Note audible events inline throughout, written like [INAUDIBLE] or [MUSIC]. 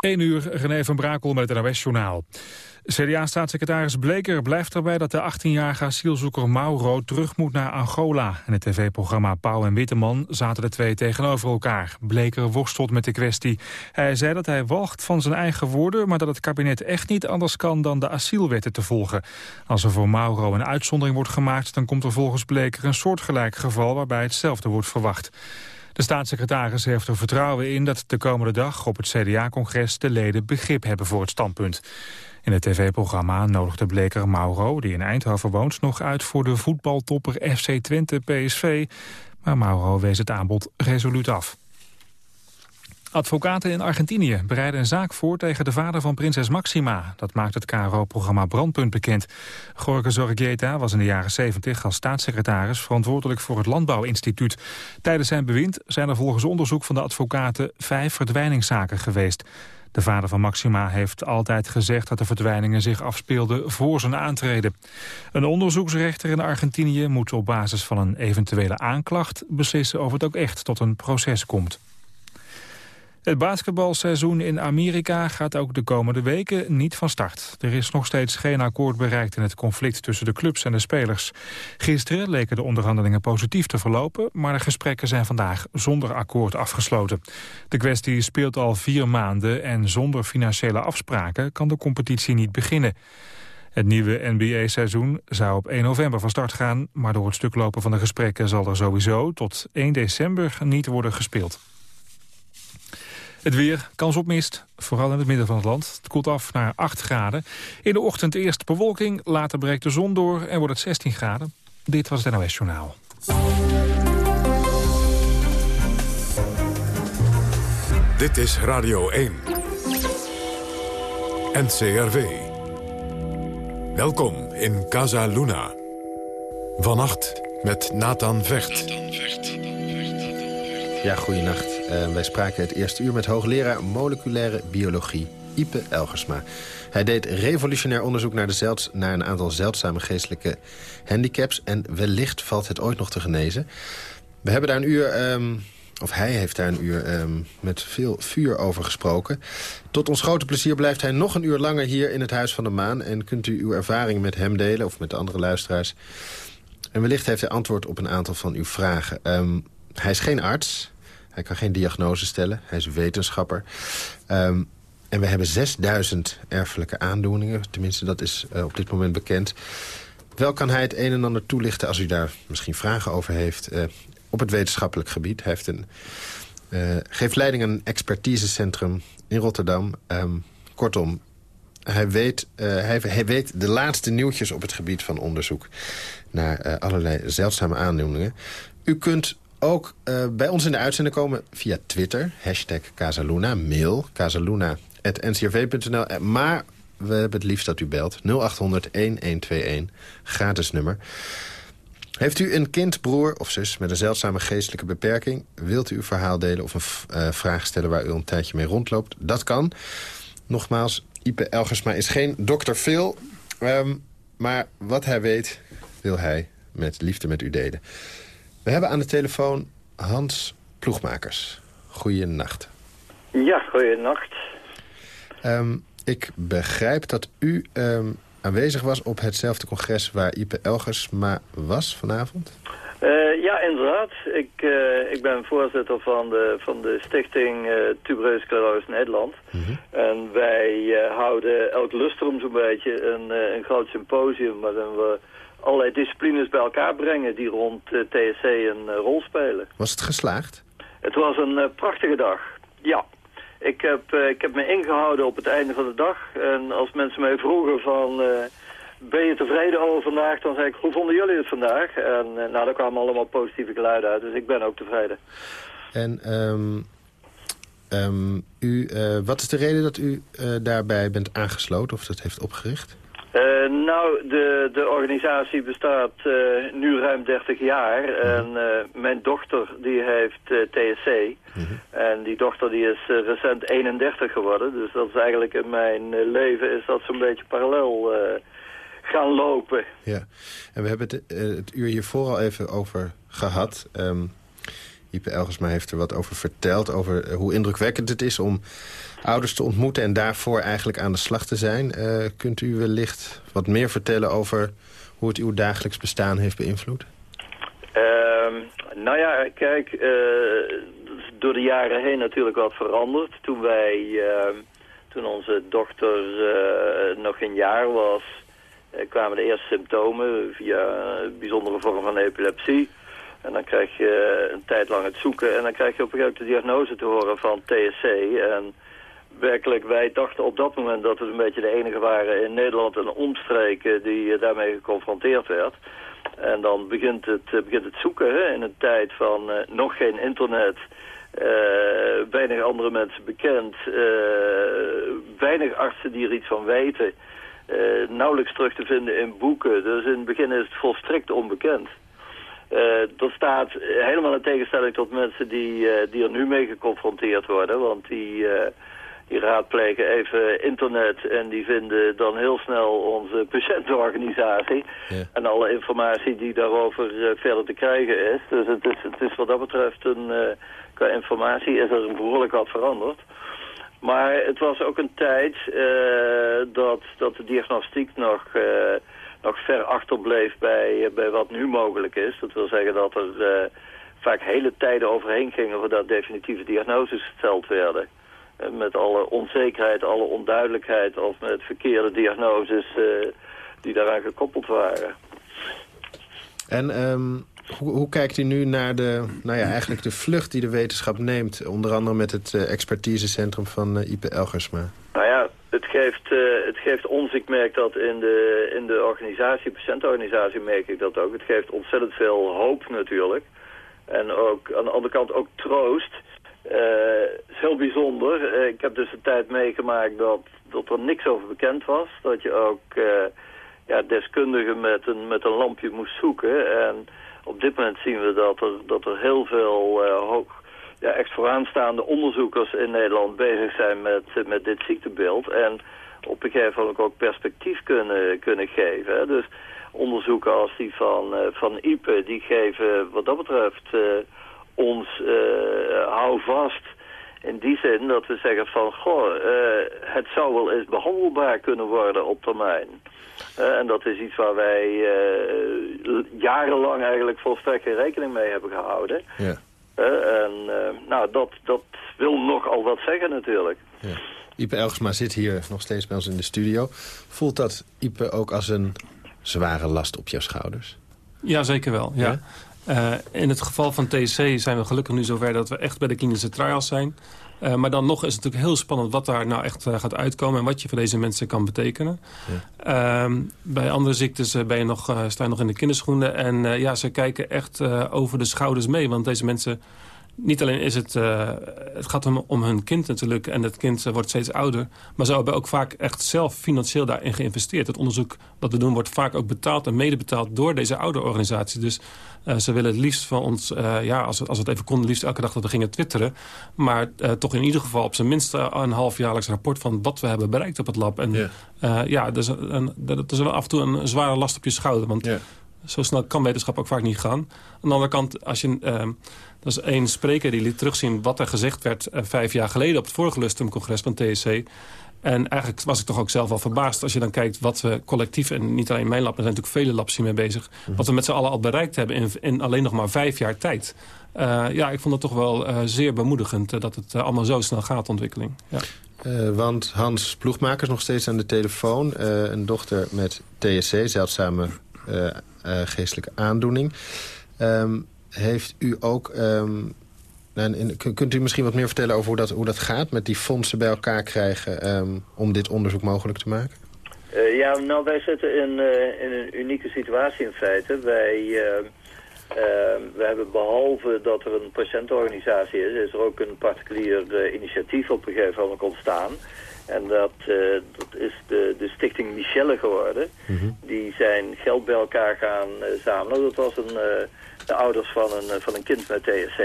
1 uur, René van Brakel met het NOS-journaal. CDA-staatssecretaris Bleker blijft erbij dat de 18-jarige asielzoeker Mauro terug moet naar Angola. In het tv-programma Pauw en Witteman zaten de twee tegenover elkaar. Bleker worstelt met de kwestie. Hij zei dat hij walgt van zijn eigen woorden, maar dat het kabinet echt niet anders kan dan de asielwetten te volgen. Als er voor Mauro een uitzondering wordt gemaakt, dan komt er volgens Bleker een soortgelijk geval waarbij hetzelfde wordt verwacht. De staatssecretaris heeft er vertrouwen in dat de komende dag op het CDA-congres de leden begrip hebben voor het standpunt. In het tv-programma nodigde Bleker Mauro, die in Eindhoven woont, nog uit voor de voetbaltopper FC Twente PSV. Maar Mauro wees het aanbod resoluut af. Advocaten in Argentinië bereiden een zaak voor tegen de vader van prinses Maxima. Dat maakt het KRO-programma Brandpunt bekend. Jorge Zorregieta was in de jaren 70 als staatssecretaris verantwoordelijk voor het Landbouwinstituut. Tijdens zijn bewind zijn er volgens onderzoek van de advocaten vijf verdwijningszaken geweest. De vader van Maxima heeft altijd gezegd dat de verdwijningen zich afspeelden voor zijn aantreden. Een onderzoeksrechter in Argentinië moet op basis van een eventuele aanklacht beslissen of het ook echt tot een proces komt. Het basketbalseizoen in Amerika gaat ook de komende weken niet van start. Er is nog steeds geen akkoord bereikt in het conflict tussen de clubs en de spelers. Gisteren leken de onderhandelingen positief te verlopen... maar de gesprekken zijn vandaag zonder akkoord afgesloten. De kwestie speelt al vier maanden en zonder financiële afspraken... kan de competitie niet beginnen. Het nieuwe NBA-seizoen zou op 1 november van start gaan... maar door het stuklopen van de gesprekken zal er sowieso tot 1 december niet worden gespeeld. Het weer, kans op mist, vooral in het midden van het land. Het koelt af naar 8 graden. In de ochtend eerst bewolking, later breekt de zon door en wordt het 16 graden. Dit was het NOS Journaal. Dit is Radio 1. NCRV. Welkom in Casa Luna. Vannacht met Nathan Vecht. Ja, goeienacht. Uh, wij spraken het eerste uur met hoogleraar moleculaire biologie, Ipe Elgersma. Hij deed revolutionair onderzoek naar, de naar een aantal zeldzame geestelijke handicaps... en wellicht valt het ooit nog te genezen. We hebben daar een uur... Um, of hij heeft daar een uur um, met veel vuur over gesproken. Tot ons grote plezier blijft hij nog een uur langer hier in het Huis van de Maan... en kunt u uw ervaringen met hem delen, of met de andere luisteraars. En wellicht heeft hij antwoord op een aantal van uw vragen. Hij is geen arts, hij kan geen diagnose stellen. Hij is wetenschapper. Um, en we hebben 6000 erfelijke aandoeningen. Tenminste, dat is uh, op dit moment bekend. Wel kan hij het een en ander toelichten als u daar misschien vragen over heeft... Uh, op het wetenschappelijk gebied. Hij heeft een, uh, geeft leiding aan een expertisecentrum in Rotterdam. Um, kortom, hij weet, hij, weet de laatste nieuwtjes op het gebied van onderzoek... naar allerlei zeldzame aandoeningen. U kunt ook uh, bij ons in de uitzending komen via Twitter. Hashtag Casaluna. Mail casaluna.ncrv.nl. Eh, maar we hebben het liefst dat u belt. 0800-1121. Gratis nummer. Heeft u een kind, broer of zus met een zeldzame geestelijke beperking? Wilt u uw verhaal delen of een uh, vraag stellen waar u een tijdje mee rondloopt? Dat kan. Nogmaals, Ipe Elgersma is geen dokter Phil. Um, maar wat hij weet, wil hij met liefde met u delen. We hebben aan de telefoon Hans Ploegmakers. Goeienacht. Ja, goeienacht. Um, ik begrijp dat u um, aanwezig was op hetzelfde congres waar Ipe Elgersma was vanavond? Uh, ja, inderdaad. Ik, uh, ik ben voorzitter van de, van de stichting uh, Sclerose Nederland. Mm -hmm. En wij houden elk lustrum zo'n beetje een, een groot symposium waarin we allerlei disciplines bij elkaar brengen die rond uh, TSC een uh, rol spelen. Was het geslaagd? Het was een uh, prachtige dag, ja. Ik heb, ik heb me ingehouden op het einde van de dag. En als mensen mij vroegen van, ben je tevreden over vandaag? Dan zei ik, hoe vonden jullie het vandaag? En nou, daar kwamen allemaal positieve geluiden uit, dus ik ben ook tevreden. En um, um, u, wat is de reden dat u daarbij bent aangesloten of dat heeft opgericht? Uh, nou, de, de organisatie bestaat uh, nu ruim 30 jaar. Mhm. En uh, mijn dochter die heeft TSC. Mm -hmm. En die dochter die is recent 31 geworden. Dus dat is eigenlijk in mijn leven is dat zo'n beetje parallel gaan lopen. Ja, en we hebben het, het uur hiervoor al even over gehad. Um, Ipe Elgersma heeft er wat over verteld... over hoe indrukwekkend het is om ouders te ontmoeten... en daarvoor eigenlijk aan de slag te zijn. kunt u wellicht wat meer vertellen over hoe het uw dagelijks bestaan heeft beïnvloed? Ehm, nou ja, kijk, door de jaren heen natuurlijk wat veranderd. Toen wij, ehm, toen onze dochter nog een jaar was kwamen de eerste symptomen via een bijzondere vorm van epilepsie. En dan krijg je een tijd lang het zoeken en dan krijg je op een gegeven moment de diagnose te horen van TSC. En werkelijk, wij dachten op dat moment dat we een beetje de enige waren in Nederland en omstreken die uh, daarmee geconfronteerd werd. En dan begint het, uh, begint het zoeken hè, in een tijd van nog geen internet, weinig andere mensen bekend, weinig artsen die er iets van weten. Eh, nauwelijks terug te vinden in boeken. Dus in het begin is het volstrekt onbekend. Dat staat helemaal in tegenstelling tot mensen die, die er nu mee geconfronteerd worden. Want die, die raadplegen even internet en die vinden dan heel snel onze patiëntenorganisatie. En alle informatie die daarover verder te krijgen is. Dus het is, het is wat dat betreft een, qua informatie is er behoorlijk wat veranderd. Maar het was ook een tijd uh, dat, dat de diagnostiek nog, uh, nog ver achterbleef bij, bij wat nu mogelijk is. Dat wil zeggen dat er vaak hele tijden overheen gingen voordat definitieve diagnoses gesteld werden. Met alle onzekerheid, alle onduidelijkheid of met verkeerde diagnoses die daaraan gekoppeld waren. En um, hoe, hoe, kijkt u nu naar de, nou ja, eigenlijk de vlucht die de wetenschap neemt? Onder andere met het uh, expertisecentrum van uh, Ipe Elgersma. Nou ja, het geeft, uh, het geeft ons, ik merk dat in de, in de organisatie, patiëntenorganisatie merk ik dat ook. Het geeft ontzettend veel hoop natuurlijk. En ook aan de andere kant ook troost. Is heel bijzonder. ik heb dus een tijd meegemaakt dat, dat er niks over bekend was. Dat je ook ja, deskundigen met een, met een lampje moest zoeken. En op dit moment zien we dat er, dat er heel veel hoog, ja, echt vooraanstaande onderzoekers in Nederland bezig zijn met, met dit ziektebeeld. En op een gegeven moment ook perspectief kunnen, kunnen geven. Dus onderzoeken als die van, van IPE, die geven wat dat betreft ons hou vast in die zin dat we zeggen van, goh, het zou wel eens behandelbaar kunnen worden op termijn. Uh, en dat is iets waar wij uh, jarenlang eigenlijk volstrekt geen rekening mee hebben gehouden. Ja. Uh, en nou, dat, dat wil nogal wat zeggen natuurlijk. Ja. Ipe Elgsma zit hier nog steeds bij ons in de studio. Voelt dat, Ipe, ook als een zware last op jouw schouders? Ja, zeker wel. Ja? In het geval van TC zijn we gelukkig nu zover dat we echt bij de klinische trials zijn. Uh, maar dan nog is het natuurlijk heel spannend wat daar nou echt uh, gaat uitkomen... en wat je voor deze mensen kan betekenen. Ja. Uh, bij andere ziektes ben je nog, sta je nog in de kinderschoenen. En ja, ze kijken echt over de schouders mee. Want deze mensen niet alleen is het, uh, het gaat om, om hun kind natuurlijk en het kind uh, wordt steeds ouder. Maar ze hebben ook vaak echt zelf financieel daarin geïnvesteerd. Het onderzoek wat we doen wordt vaak ook betaald en medebetaald door deze ouderorganisatie. Dus uh, ze willen het liefst van ons, ja, als, als het even konden, liefst elke dag dat we gingen twitteren. Maar toch in ieder geval op zijn minst een halfjaarlijks rapport van wat we hebben bereikt op het lab. En yeah. ja, dus een, dat is wel af en toe een, zware last op je schouder. Want zo snel kan wetenschap ook vaak niet gaan. Aan de andere kant, als je ehm, dat is één spreker die liet terugzien wat er gezegd werd uh, vijf jaar geleden... op het vorige Lustrum-congres van TSC. En eigenlijk was ik toch ook zelf al verbaasd als je dan kijkt wat we collectief... en niet alleen mijn lab, er zijn natuurlijk vele labs hiermee bezig... Mhm. wat we met z'n allen al bereikt hebben in, in, alleen nog maar vijf jaar tijd. Uh, ja, ik vond het toch wel uh, zeer bemoedigend dat het allemaal zo snel gaat, ontwikkeling. Ja. Uh, want Hans Ploegmaker is nog steeds aan de telefoon. Uh, een dochter met TSC, zeldzame uh, geestelijke aandoening. Um, heeft u ook... Um, en, kunt u misschien wat meer vertellen over hoe dat, hoe dat gaat... met die fondsen bij elkaar krijgen um, om dit onderzoek mogelijk te maken? Uh, ja, nou, wij zitten in, uh, in een unieke situatie in feite. Wij, uh, wij hebben behalve dat er een patiëntenorganisatie is... is er ook een particulier initiatief op een gegeven moment ontstaan... En dat, uh, dat is de, de stichting Michelle geworden. Mm -hmm. Die zijn geld bij elkaar gaan uh, zamelen. Dat was een, uh, de ouders van een, van een kind met TSC.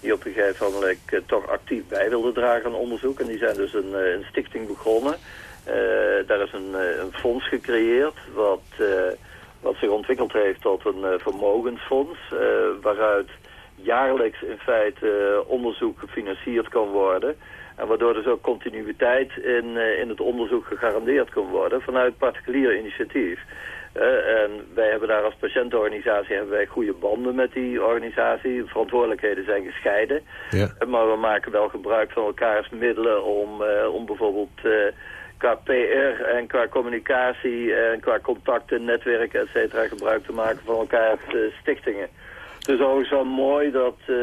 Die op een gegeven moment toch actief bij wilden dragen aan onderzoek. En die zijn dus een, een stichting begonnen. daar is een, een fonds gecreëerd wat, wat zich ontwikkeld heeft tot een vermogensfonds. waaruit jaarlijks in feite onderzoek gefinancierd kan worden. En waardoor dus ook continuïteit in, in het onderzoek gegarandeerd kan worden vanuit particulier initiatief. En wij hebben daar als patiëntenorganisatie hebben wij goede banden met die organisatie. De verantwoordelijkheden zijn gescheiden. Ja. Maar we maken wel gebruik van elkaars middelen om, om bijvoorbeeld qua PR en qua communicatie en qua contacten, netwerken, et cetera, gebruik te maken van elkaar uh, stichtingen. Het is overigens wel mooi dat, uh,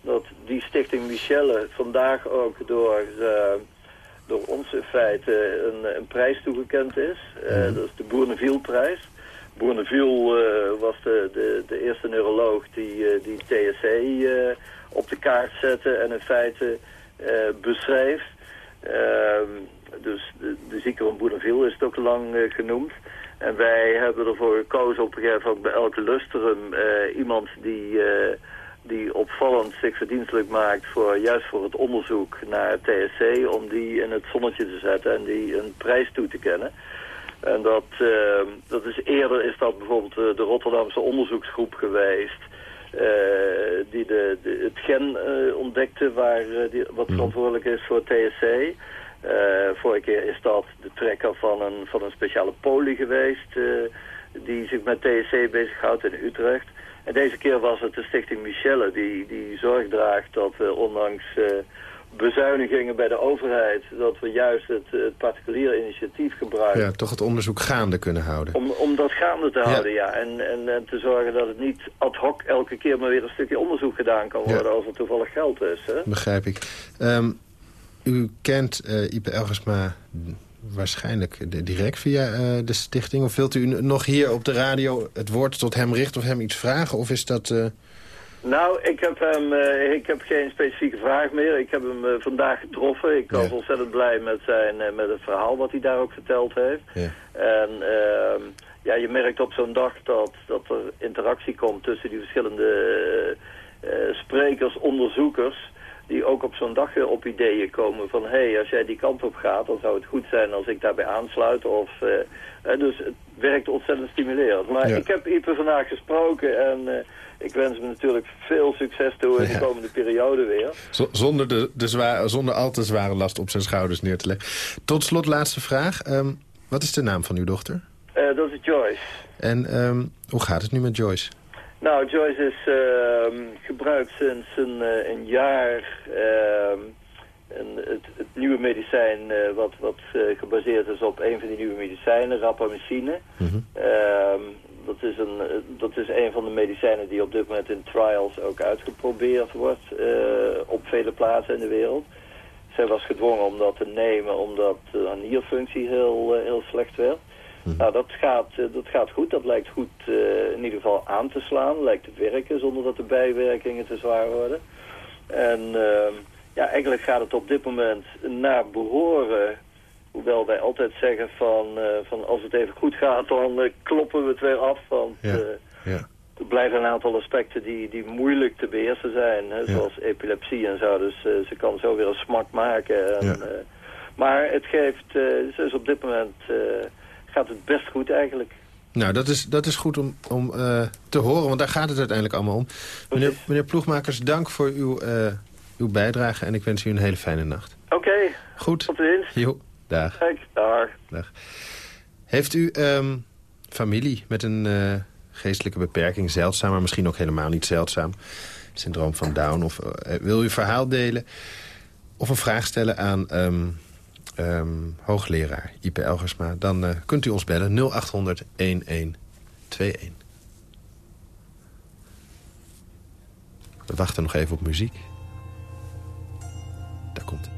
dat die stichting Michelle vandaag ook door, uh, door ons in feite een, een prijs toegekend is. Mm. Dat is de Bourneville-prijs. Bourneville was de, de, de, eerste neuroloog die, die TSC op de kaart zette en in feite beschreef. Ehm, dus de, de ziekte van Bourneville is het ook lang genoemd. En wij hebben ervoor gekozen op een gegeven moment bij elke lustrum iemand die, die opvallend zich verdienstelijk maakt voor juist voor het onderzoek naar TSC, om die in het zonnetje te zetten en die een prijs toe te kennen. En dat, dat is eerder is dat bijvoorbeeld de Rotterdamse onderzoeksgroep geweest, die de, de, het gen ontdekte waar, die, wat mhm. verantwoordelijk is voor TSC. Vorige keer is dat de trekker van een, van een speciale poli geweest... Die zich met TSC bezighoudt in Utrecht. En deze keer was het de stichting Michelle die, die zorg draagt dat we ondanks uh, bezuinigingen bij de overheid... dat we juist het, het particulier initiatief gebruiken. Ja, toch het onderzoek gaande kunnen houden. Om, om dat gaande te houden, ja. En, en, en, te zorgen dat het niet ad hoc elke keer maar weer een stukje onderzoek gedaan kan worden... als er toevallig geld is. Hè? Begrijp ik. Um, u kent uh, Ipe Elgersma waarschijnlijk direct via uh, de stichting. Of wilt u nog hier op de radio het woord tot hem richten of hem iets vragen? Of is dat... Uh... Nou, ik heb, hem, uh, ik heb geen specifieke vraag meer. Ik heb hem vandaag getroffen. Ik was ontzettend blij met, zijn, met het verhaal wat hij daar ook verteld heeft. Ja. En ehm, ja, je merkt op zo'n dag dat, dat er interactie komt tussen die verschillende sprekers, onderzoekers die ook op zo'n dag op ideeën komen van... hé, hey, als jij die kant op gaat, dan zou het goed zijn als ik daarbij aansluit. Of, uh, dus het werkt ontzettend stimulerend. Maar ik heb Ipe vandaag gesproken en uh, ik wens hem natuurlijk veel succes toe in de komende periode weer. zonder, de, de zwaar, zonder al te zware last op zijn schouders neer te leggen. Tot slot, laatste vraag. Um, wat is de naam van uw dochter? Uh, dat is Joyce. En um, hoe gaat het nu met Joyce? Nou, Joyce is uh, gebruikt sinds een, uh, een jaar uh, het, het, nieuwe medicijn uh, wat, wat uh, gebaseerd is op een van die nieuwe medicijnen, rapamycine. Mm dat, is een, dat is een van de medicijnen die op dit moment in trials ook uitgeprobeerd wordt op vele plaatsen in de wereld. Zij was gedwongen om dat te nemen omdat de nierfunctie heel, heel slecht werd. Mhm. Nou, dat gaat, eh, dat gaat goed. Dat lijkt goed uh, in ieder geval aan te slaan. Lijkt te werken zonder dat de bijwerkingen te zwaar worden. En uh, ja, eigenlijk gaat het op dit moment naar behoren... Hoewel wij altijd zeggen van, uh, van als het even goed gaat, dan kloppen we het weer af. Want ja, ja. er blijven een aantal aspecten die, die moeilijk te beheersen zijn. Hè, zoals epilepsie en zo. Dus ze kan zo weer een smak maken. En, maar het geeft, ze is op dit moment gaat het best goed eigenlijk. Nou, dat is, dat is goed om, om uh, te horen, want daar gaat het uiteindelijk allemaal om. Meneer, meneer Ploegmakers, dank voor uw, uh, uw bijdrage en ik wens u een hele fijne nacht. Oké, okay. goed. Tot ziens. Jo, dag. Kijk, dag. dag. Heeft u um, familie met een uh, geestelijke beperking, zeldzaam, maar misschien ook helemaal niet zeldzaam, syndroom van Down, of wil u verhaal delen of een vraag stellen aan... Um, um, hoogleraar Ipe Elgersma... dan uh, kunt u ons bellen 0800 1121. We wachten nog even op muziek. Daar komt het.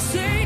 Say?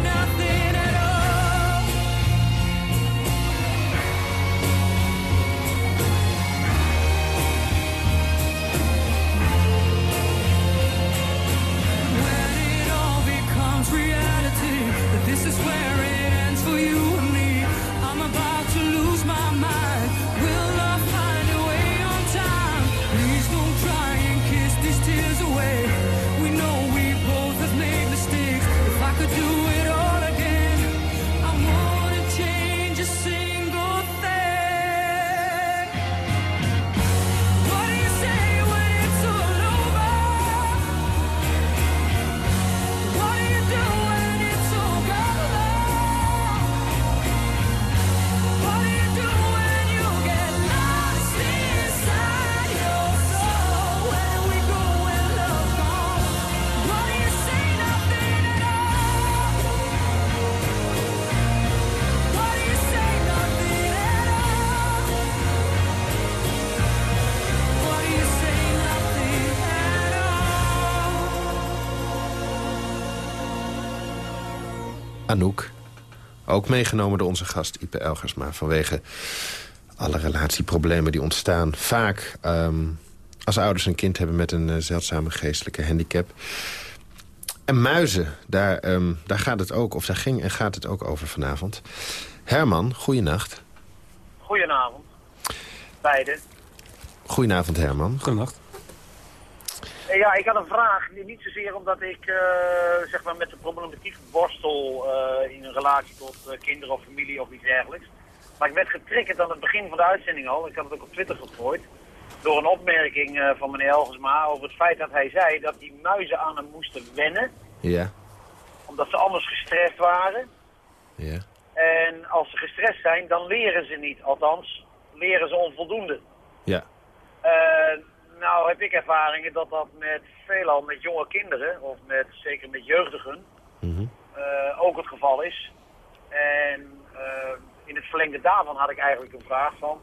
Anouk. Ook meegenomen door onze gast Ipe Elgersma... vanwege alle relatieproblemen die ontstaan. Vaak ehm, als ouders een kind hebben met een eh, zeldzame geestelijke handicap. En muizen, daar, ehm, daar gaat het ook, of daar ging en gaat het ook over vanavond. Herman, goeienacht. Goedenavond. Beide. Goedenavond, Herman. Goedenacht. Eh, Ja, ik had een vraag. Niet zozeer omdat ik eh, zeg maar met de problematiek worstel eh, in een relatie tot kinderen of familie of iets dergelijks. Maar ik werd getriggerd aan het begin van de uitzending al. Ik had het ook op Twitter gegooid. Door een opmerking van meneer Elgersma over het feit dat hij zei dat die muizen aan hem moesten wennen. Ja, Omdat ze anders gestrest waren. ja. En als ze gestrest zijn, dan leren ze niet. Althans, leren ze onvoldoende. Ja, nou heb ik ervaringen dat dat met veelal met jonge kinderen, of met, zeker met jeugdigen, Mhm. eh, ook het geval is. En eh, in het verlengde daarvan had ik eigenlijk een vraag van,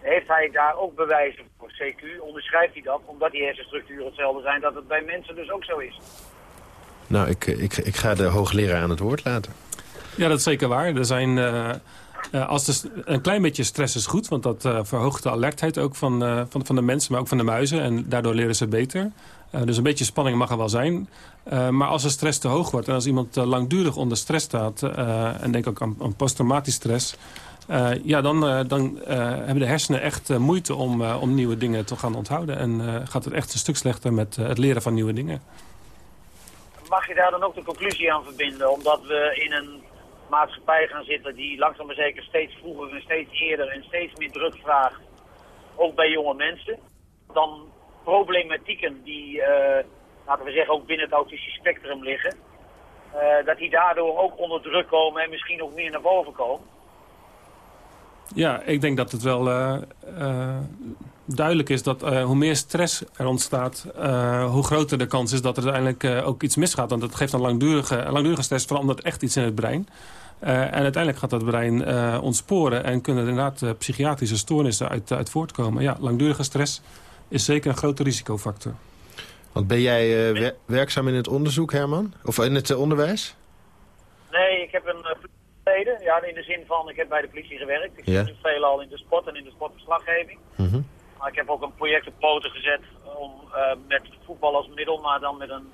heeft hij daar ook bewijzen voor CQ? Onderschrijft hij dat, omdat die hersenstructuren hetzelfde zijn, dat het bij mensen dus ook zo is? Nou, ik, ik, ik ga de hoogleraar aan het woord laten. Ja, dat is zeker waar. Er zijn, eh, eh, als een klein beetje stress is goed, want dat eh, verhoogt de alertheid ook van, eh, van, van de mensen, maar ook van de muizen. En daardoor leren ze beter. Dus een beetje spanning mag er wel zijn. Maar als de stress te hoog wordt en als iemand langdurig onder stress staat... en denk ook aan, posttraumatisch stress... ja, dan, dan hebben de hersenen echt moeite om, om nieuwe dingen te gaan onthouden. En gaat het echt een stuk slechter met het leren van nieuwe dingen. Mag je daar dan ook de conclusie aan verbinden, omdat we in een maatschappij gaan zitten die langzaam maar zeker steeds vroeger en steeds eerder en steeds meer druk vraagt, ook bij jonge mensen. Dan problematieken die, eh, laten we zeggen, ook binnen het autistisch spectrum liggen. eh, dat die daardoor ook onder druk komen en misschien ook meer naar boven komen. Ja, ik denk dat het wel eh, duidelijk is dat eh, hoe meer stress er ontstaat... eh, hoe groter de kans is dat er uiteindelijk eh, ook iets misgaat. Want dat geeft dan langdurige, langdurige stress, verandert echt iets in het brein. Eh, en uiteindelijk gaat dat brein eh, ontsporen... en kunnen er inderdaad psychiatrische stoornissen uit, uit voortkomen. Ja, langdurige stress is zeker een grote risicofactor. Want ben jij eh, wer- werkzaam in het onderzoek, Herman? Of in het onderwijs? Nee, ik heb een uh, verleden. Ja, in de zin van, ik heb bij de politie gewerkt. Ik Ja. zit veelal in de sport en in de sportverslaggeving. Mhm. Maar ik heb ook een project op poten gezet om eh, met voetbal als middel, maar dan met een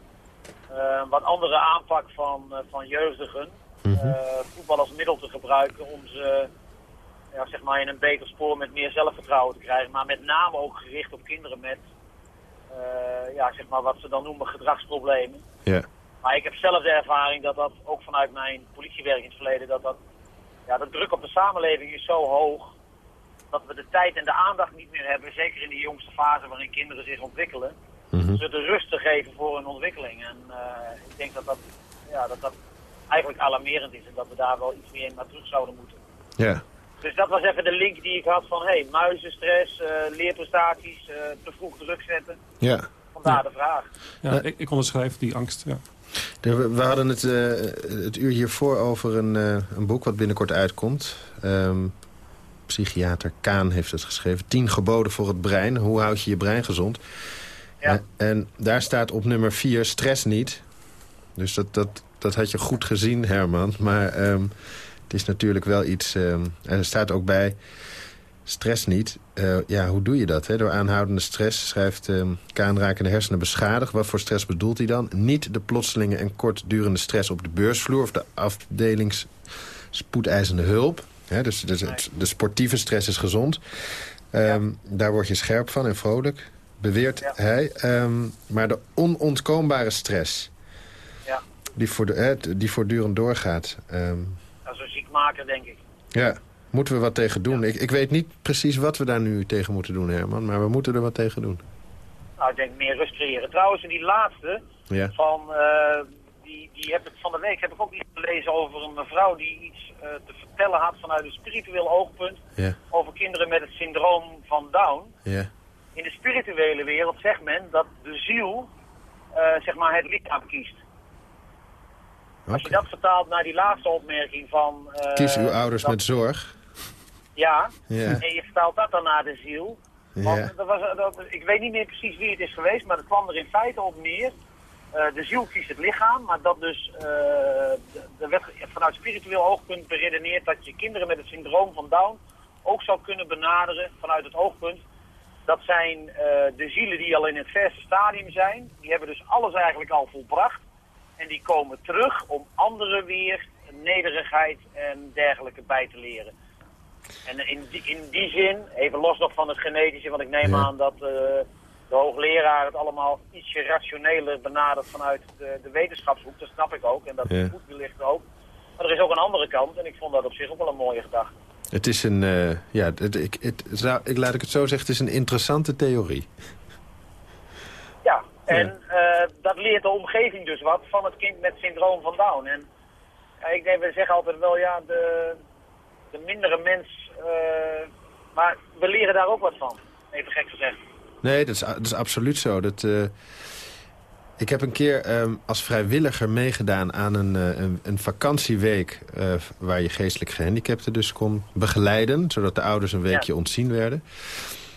eh, wat andere aanpak van, eh, van jeugdigen. Mhm. voetbal als middel te gebruiken om ze ja, zeg maar in een beter spoor met meer zelfvertrouwen te krijgen. Maar met name ook gericht op kinderen met ja, zeg maar wat ze dan noemen gedragsproblemen. Maar ik heb zelf de ervaring dat dat ook vanuit mijn politiewerk in het verleden, dat dat, ja, de druk op de samenleving is zo hoog dat we de tijd en de aandacht niet meer hebben, zeker in die jongste fase waarin kinderen zich ontwikkelen, Mhm. ze de rust te geven voor hun ontwikkeling. En eh, ik denk dat dat, ja, dat dat eigenlijk alarmerend is en dat we daar wel iets meer naar terug zouden moeten. Ja. Dus dat was even de link die ik had van, hé, hey, muizenstress, eh, leerprestaties, eh, te vroeg druk zetten. Ja. Vandaar de vraag. Ja, ik, ik onderschrijf die angst, ja. De- we- we hadden het, het uur hiervoor over een, eh, een boek wat binnenkort uitkomt. Ehm, psychiater Kaan heeft het geschreven. Tien geboden voor het brein. Hoe houd je je brein gezond? Ja. En daar staat op nummer vier stress niet. Dus dat, dat, dat had je goed gezien, Herman. Maar ehm, het is natuurlijk wel iets... ehm, en er staat ook bij... Stress niet. Eh, ja, hoe doe je dat? Hè? Door aanhoudende stress schrijft ehm Kaan raken de hersenen beschadigd. Wat voor stress bedoelt hij dan? Niet de plotselinge en kortdurende stress op de beursvloer... of de afdelings spoedeisende hulp. Dus, dus het- de sportieve stress is gezond. Ehm, Daar word je scherp van en vrolijk, beweert Ja. hij. Ehm, maar de onontkoombare stress... Ja. Die, voor de, die voortdurend doorgaat... ehm, Dat is een ziekmaker, denk ik. ja, moeten we wat tegen doen. Ik, ik weet niet precies wat we daar nu tegen moeten doen, Herman. Maar we moeten er wat tegen doen. Nou, ik denk meer rust creëren. Trouwens, in die laatste, Ja. van, eh, die, die heb ik van de week heb ik ook iets gelezen over een mevrouw die iets eh, te vertellen had vanuit een spiritueel oogpunt over kinderen met het syndroom van Down. Ja. In de spirituele wereld zegt men dat de ziel eh, zeg maar het lichaam kiest. Als je dat vertaalt naar die laatste opmerking van... eh, Kies uw ouders dat- met zorg. Ja, Ja. en je vertaalt dat dan naar de ziel. Want Ja. dat was, dat, ik weet niet meer precies wie het is geweest, maar het kwam er in feite op neer. Eh, de ziel kiest het lichaam, maar dat dus, de- er werd vanuit spiritueel oogpunt beredeneerd dat je kinderen met het syndroom van Down ook zou kunnen benaderen vanuit het oogpunt. Dat zijn eh, de zielen die al in het verste stadium zijn, die hebben dus alles eigenlijk al volbracht. En die komen terug om anderen weer nederigheid en dergelijke bij te leren. En in die, in die zin, even los nog van het genetische, want ik neem Ja. aan dat de hoogleraar het allemaal ietsje rationeler benadert vanuit de, de wetenschapshoek. Dat snap ik ook en dat Ja. is goed wellicht ook. Maar er is ook een andere kant en ik vond dat op zich ook wel een mooie gedachte. Het is een... eh, ja, het, ik, het, zou- ik, laat ik het zo zeggen, het is een interessante theorie. Ja, en eh, dat leert de omgeving dus wat van het kind met syndroom van Down. En ik denk, we zeggen altijd wel, ja, de, de mindere mens, eh, maar we leren daar ook wat van. Even gek gezegd. Nee, dat is, dat is absoluut zo. Dat, eh, ik heb een keer ehm, als vrijwilliger meegedaan aan een, eh, een, een vakantieweek... eh, waar je geestelijk gehandicapten dus kon begeleiden... zodat de ouders een weekje ontzien werden.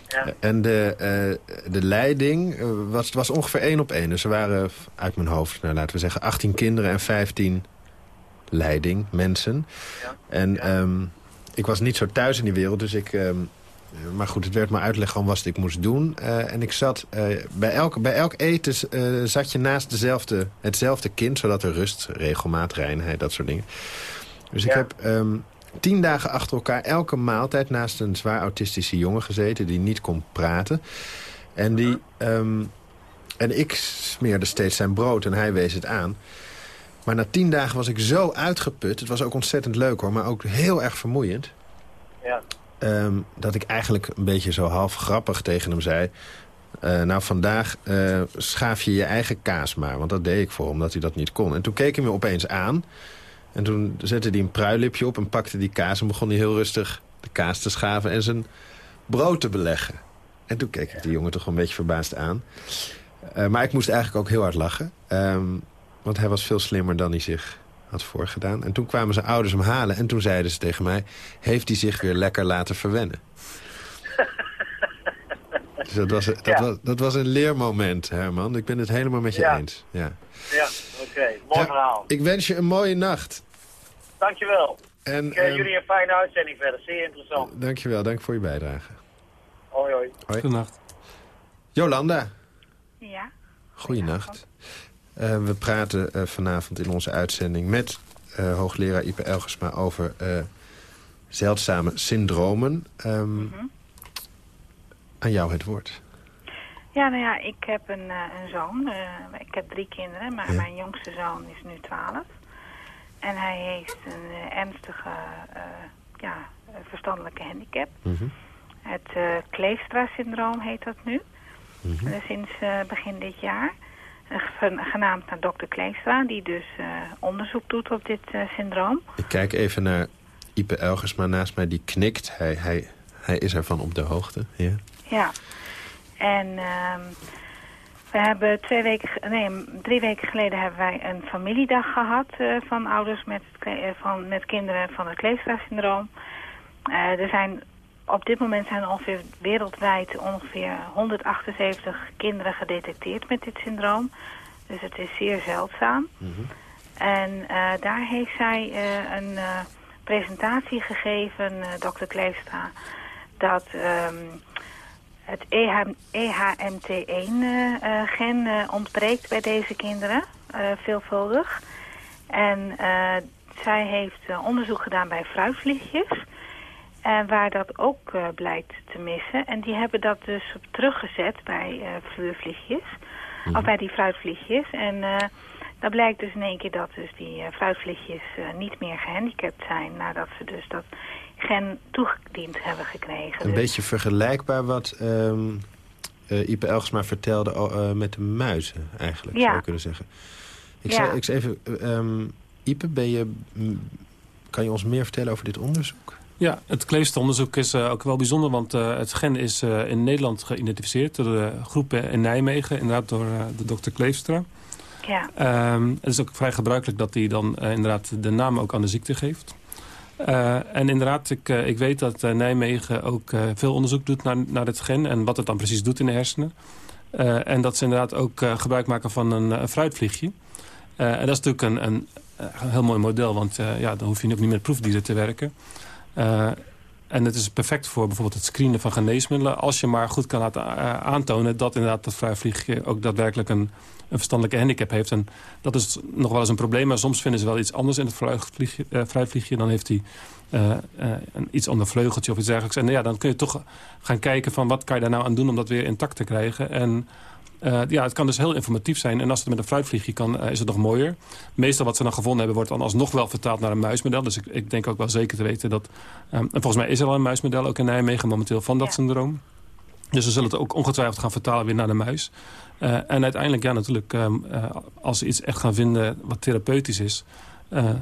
Ja. En de, de leiding was, was ongeveer één op één. Dus er waren uit mijn hoofd, nou, laten we zeggen, 18 kinderen en 15 leiding, mensen. Ja. En ehm, ik was niet zo thuis in die wereld, dus ik... ehm, eh, maar goed, het werd me uitleg gewoon wat ik moest doen. Eh, en ik zat eh, bij, elk, bij elk eten eh, zat je naast dezelfde, hetzelfde kind... zodat er rust, regelmaat, reinheid, dat soort dingen. Dus ik heb ehm, tien dagen achter elkaar elke maaltijd... naast een zwaar autistische jongen gezeten die niet kon praten. En, die, ehm, en ik smeerde steeds zijn brood en hij wees het aan. Maar na tien dagen was ik zo uitgeput. Het was ook ontzettend leuk hoor, maar ook heel erg vermoeiend. Ja. Ehm, dat ik eigenlijk een beetje zo half grappig tegen hem zei... eh, nou, vandaag eh, schaaf je je eigen kaas maar. Want dat deed ik voor, omdat hij dat niet kon. En toen keek hij me opeens aan. En toen zette hij een pruilipje op en pakte die kaas... en begon hij heel rustig de kaas te schaven en zijn brood te beleggen. En toen keek ik die jongen toch een beetje verbaasd aan. Eh, maar ik moest eigenlijk ook heel hard lachen. Ehm, want hij was veel slimmer dan hij zich had voorgedaan. En toen kwamen zijn ouders hem halen. En toen zeiden ze tegen mij... heeft hij zich weer lekker laten verwennen. [LAUGHS] dus dat was, dat, Ja. was, dat was een leermoment, Herman. Ik ben het helemaal met je Ja. eens. Ja. Ja, oké. Mooi Ja, verhaal. Ik wens je een mooie nacht. Dankjewel. En, Ik, eh, ehm, jullie een fijne uitzending verder. Zeer interessant. Dankjewel, dank voor je bijdrage. Hoi, hoi. Goedenacht. Jolanda, Ja, goeienacht. Eh we praten eh, vanavond in onze uitzending met eh, hoogleraar Ipe Elgersma over zeldzame syndromen. Ehm, Aan jou het woord. ja nou ja, ik heb een, een zoon. ik heb drie kinderen, maar Ja. mijn jongste zoon is nu 12. En hij heeft een ernstige ja, verstandelijke handicap. Mhm. Het Kleefstra-syndroom heet dat nu. Mhm. Sinds begin dit jaar. Eh, gen- genaamd naar dokter Kleefstra, die dus eh, onderzoek doet op dit eh, syndroom. Ik kijk even naar Ipe Elgersma naast mij, die knikt. Hij, hij, hij is ervan op de hoogte. Ja. Ja. En ehm, we hebben twee weken, nee, drie weken geleden hebben wij een familiedag gehad eh, van ouders met, van, met kinderen van het Kleefstra-syndroom. Eh, er zijn, op dit moment zijn er ongeveer wereldwijd ongeveer 178 kinderen gedetecteerd met dit syndroom. Dus het is zeer zeldzaam. En eh, daar heeft zij eh, een eh, presentatie gegeven, dokter Kleefstra, dat ehm, het E EHMT1-gen eh, ontbreekt bij deze kinderen, veelvuldig. En zij heeft onderzoek gedaan bij fruitvliegjes. En waar dat ook eh, blijkt te missen. En die hebben dat dus op teruggezet bij vuurvliegjes. Of bij die fruitvliegjes. En eh dan blijkt dus in één keer dat dus die fruitvliegjes niet meer gehandicapt zijn. Nadat ze dus dat gen toegediend hebben gekregen. Een Dus- beetje vergelijkbaar wat ehm eh, Ipe Elgersma vertelde oh, met de muizen, eigenlijk, Ja. zou je kunnen zeggen. Ik Ja. zei, ik zei even, eh, ehm, Ipe, ben je, kan je ons meer vertellen over dit onderzoek? Ja, het Kleefstra-onderzoek is eh, ook wel bijzonder, want eh, het gen is eh, in Nederland geïdentificeerd door de groepen in Nijmegen, inderdaad door de dokter Kleefstra. Ja, Ehm, het is ook vrij gebruikelijk dat hij dan inderdaad de naam ook aan de ziekte geeft. En inderdaad, ik, ik weet dat Nijmegen ook veel onderzoek doet naar, naar dit gen... en wat het dan precies doet in de hersenen. En dat ze inderdaad ook gebruik maken van een, fruitvliegje. En dat is natuurlijk een, een, heel mooi model, want ja, dan hoef je ook niet met proefdieren te werken. Eh, en het is perfect voor bijvoorbeeld het screenen van geneesmiddelen... als je maar goed kan laten eh, aantonen dat inderdaad dat fruitvliegje ook daadwerkelijk een, een verstandelijke handicap heeft. En dat is nog wel eens een probleem, maar soms vinden ze wel iets anders in het fruitvliegje. eh. Dan heeft hij een, iets ander vleugeltje of iets dergelijks. En ja, dan kun je toch gaan kijken van wat kan je daar nou aan doen om dat weer intact te krijgen. En eh, ja, het kan dus heel informatief zijn. En als het met een fruitvliegje kan, eh, is het nog mooier. Meestal wat ze dan gevonden hebben, wordt dan alsnog wel vertaald naar een muismodel. Dus ik, ik denk ook wel zeker te weten dat... eh, en volgens mij is er al een muismodel, ook in Nijmegen momenteel, van dat Ja. syndroom. Dus ze zullen het ook ongetwijfeld gaan vertalen weer naar de muis. Eh, en uiteindelijk, ja natuurlijk, ehm, eh, als ze iets echt gaan vinden wat therapeutisch is...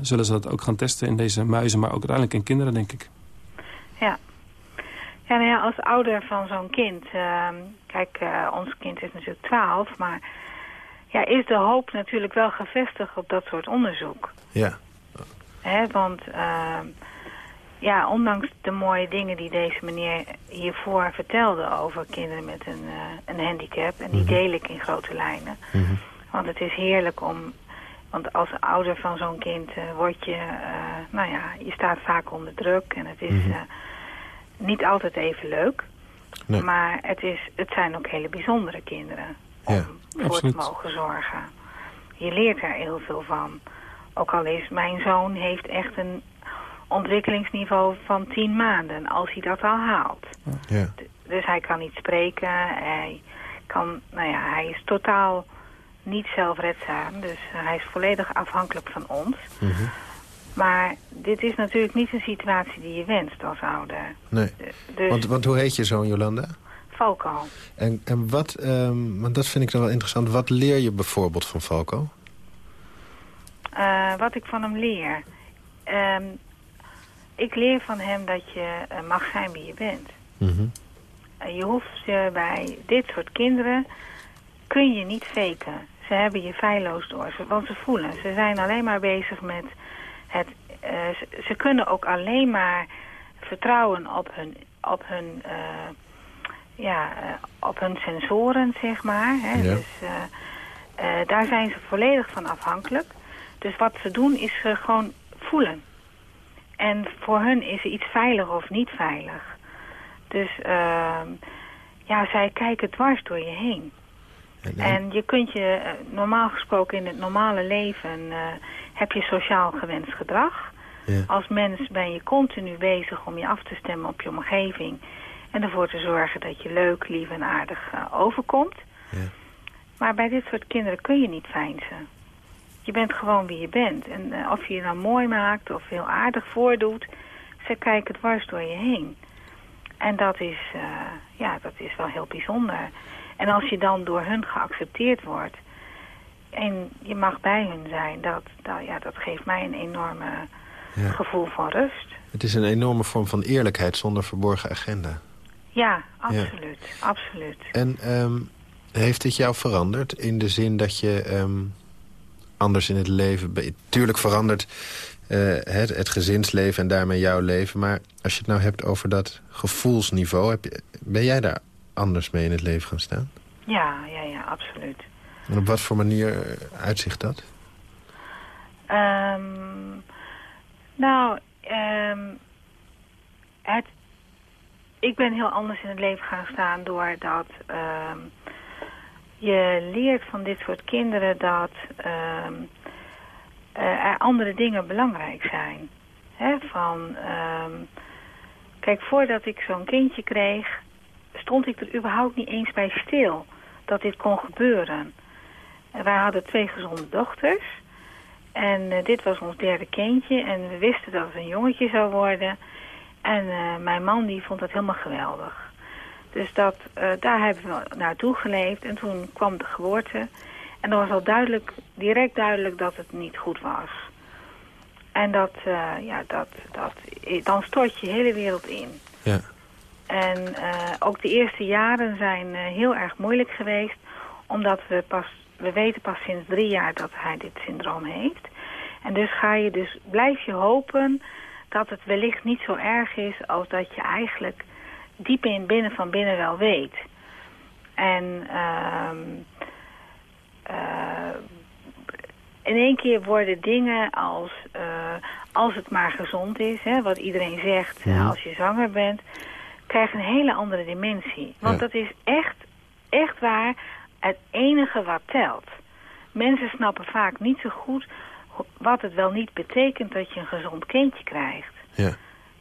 zullen ze dat ook gaan testen in deze muizen, maar ook uiteindelijk in kinderen, denk ik. ja. Ja, nou ja, als ouder van zo'n kind... ehm, kijk, eh, ons kind is natuurlijk 12, maar... Ja, is de hoop natuurlijk wel gevestigd op dat soort onderzoek. Ja. Hè, want ehm, ja, ondanks de mooie dingen die deze meneer hiervoor vertelde over kinderen met een, eh, een handicap, en die deel ik in grote lijnen. Mhm. Want het is heerlijk om, want als ouder van zo'n kind eh, word je, nou ja, je staat vaak onder druk en het is Mhm. Niet altijd even leuk. Nee. Maar het, is, het zijn ook hele bijzondere kinderen om Ja, voor absoluut. te mogen zorgen. Je leert er heel veel van. Ook al is mijn zoon heeft echt een ontwikkelingsniveau van tien maanden, als hij dat al haalt. Ja. Dus hij kan niet spreken, hij kan, nou ja, hij is totaal niet zelfredzaam. Dus hij is volledig afhankelijk van ons. Maar dit is natuurlijk niet een situatie die je wenst als ouder. Nee. Dus Want, want hoe heet je zoon, Jolanda? Falco. En, en wat, ehm, want dat vind ik dan wel interessant. Wat leer je bijvoorbeeld van Falco? Eh, wat ik van hem leer. Ehm, ik leer van hem dat je eh, mag zijn wie je bent. Eh, je hoeft je bij dit soort kinderen... kun je niet faken. Ze hebben je feilloos door. Want ze voelen. Ze zijn alleen maar bezig met het... eh, ze, ze kunnen ook alleen maar vertrouwen op hun... Op hun eh, ja, eh, op hun sensoren, zeg maar. Hè? Ja. Dus daar zijn ze volledig van afhankelijk. Dus wat ze doen is ze gewoon voelen. En voor hun is er iets veilig of niet veilig. Dus ehm, ja, zij kijken dwars door je heen. En, je kunt je, eh, normaal gesproken in het normale leven, eh, heb je sociaal gewenst gedrag. Ja. Als mens ben je continu bezig om je af te stemmen op je omgeving. En ervoor te zorgen dat je leuk, lief en aardig eh, overkomt. Ja. Maar bij dit soort kinderen kun je niet feinzen. Je bent gewoon wie je bent. En of je je nou mooi maakt of heel aardig voordoet, ze kijken dwars door je heen. En dat is, ja, dat is wel heel bijzonder. En als je dan door hun geaccepteerd wordt en je mag bij hun zijn, dat, dat, ja, dat geeft mij een enorme Ja. gevoel van rust. Het is een enorme vorm van eerlijkheid zonder verborgen agenda. Ja, absoluut, absoluut. En ehm, heeft het jou veranderd in de zin dat je ehm, anders in het leven... Tuurlijk verandert eh, het, het gezinsleven en daarmee jouw leven. Maar als je het nou hebt over dat gevoelsniveau... Heb je, ben jij daar anders mee in het leven gaan staan? Ja, ja, ja, absoluut. En op wat voor manier eh, uitzicht dat? Ehm, nou, ehm, het, ik ben heel anders in het leven gaan staan doordat ehm, je leert van dit soort kinderen dat eh, er andere dingen belangrijk zijn. Van, kijk, voordat ik zo'n kindje kreeg, stond ik er überhaupt niet eens bij stil dat dit kon gebeuren. En wij hadden twee gezonde dochters. En eh, dit was ons derde kindje. En we wisten dat het een jongetje zou worden. En eh, mijn man die vond dat helemaal geweldig. Dus dat, eh, daar hebben we naartoe geleefd. En toen kwam de geboorte. En dan was al duidelijk, direct duidelijk dat het niet goed was. En dat, ja, dat, dat, dan stort je hele wereld in. Ja. En eh, ook de eerste jaren zijn eh, heel erg moeilijk geweest. Omdat we pas, we weten pas sinds drie jaar dat hij dit syndroom heeft. En dus ga je dus, blijf je hopen dat het wellicht niet zo erg is als dat je eigenlijk diep in binnen van binnen wel weet. En ehm eh, in één keer worden dingen als, als het maar gezond is, hè, wat iedereen zegt als je zwanger bent, krijgt een hele andere dimensie. Want Ja. dat is echt, echt waar het enige wat telt. Mensen snappen vaak niet zo goed wat het wel niet betekent dat je een gezond kindje krijgt. Ja.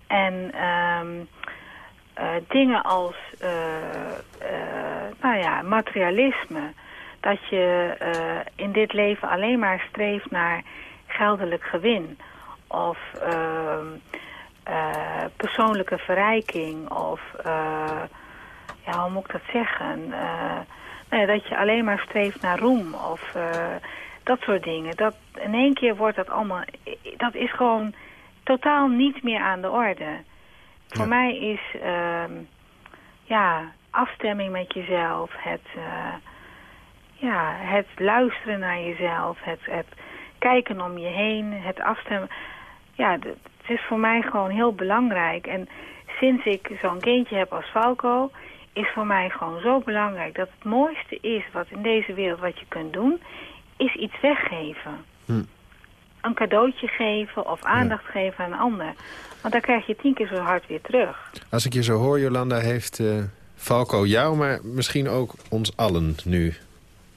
En ehm, eh, dingen als eh, eh, nou ja, materialisme. Dat je in dit leven alleen maar streeft naar geldelijk gewin. Of eh, persoonlijke verrijking. Of, eh, ja, hoe moet ik dat zeggen? Eh, nou ja, dat je alleen maar streeft naar roem. Of dat soort dingen. Dat, in één keer wordt dat allemaal... Dat is gewoon totaal niet meer aan de orde. Voor mij is ehm, ja, afstemming met jezelf, het, ja, het luisteren naar jezelf, het, het kijken om je heen, het afstemmen. Ja, het is voor mij gewoon heel belangrijk. En sinds ik zo'n kindje heb als Falco, is voor mij gewoon zo belangrijk dat het mooiste is wat in deze wereld wat je kunt doen, is iets weggeven. Hm. Een cadeautje geven of aandacht geven aan een ander. Want dan krijg je tien keer zo hard weer terug. Als ik je zo hoor, Jolanda, heeft eh, Falco jou, maar misschien ook ons allen nu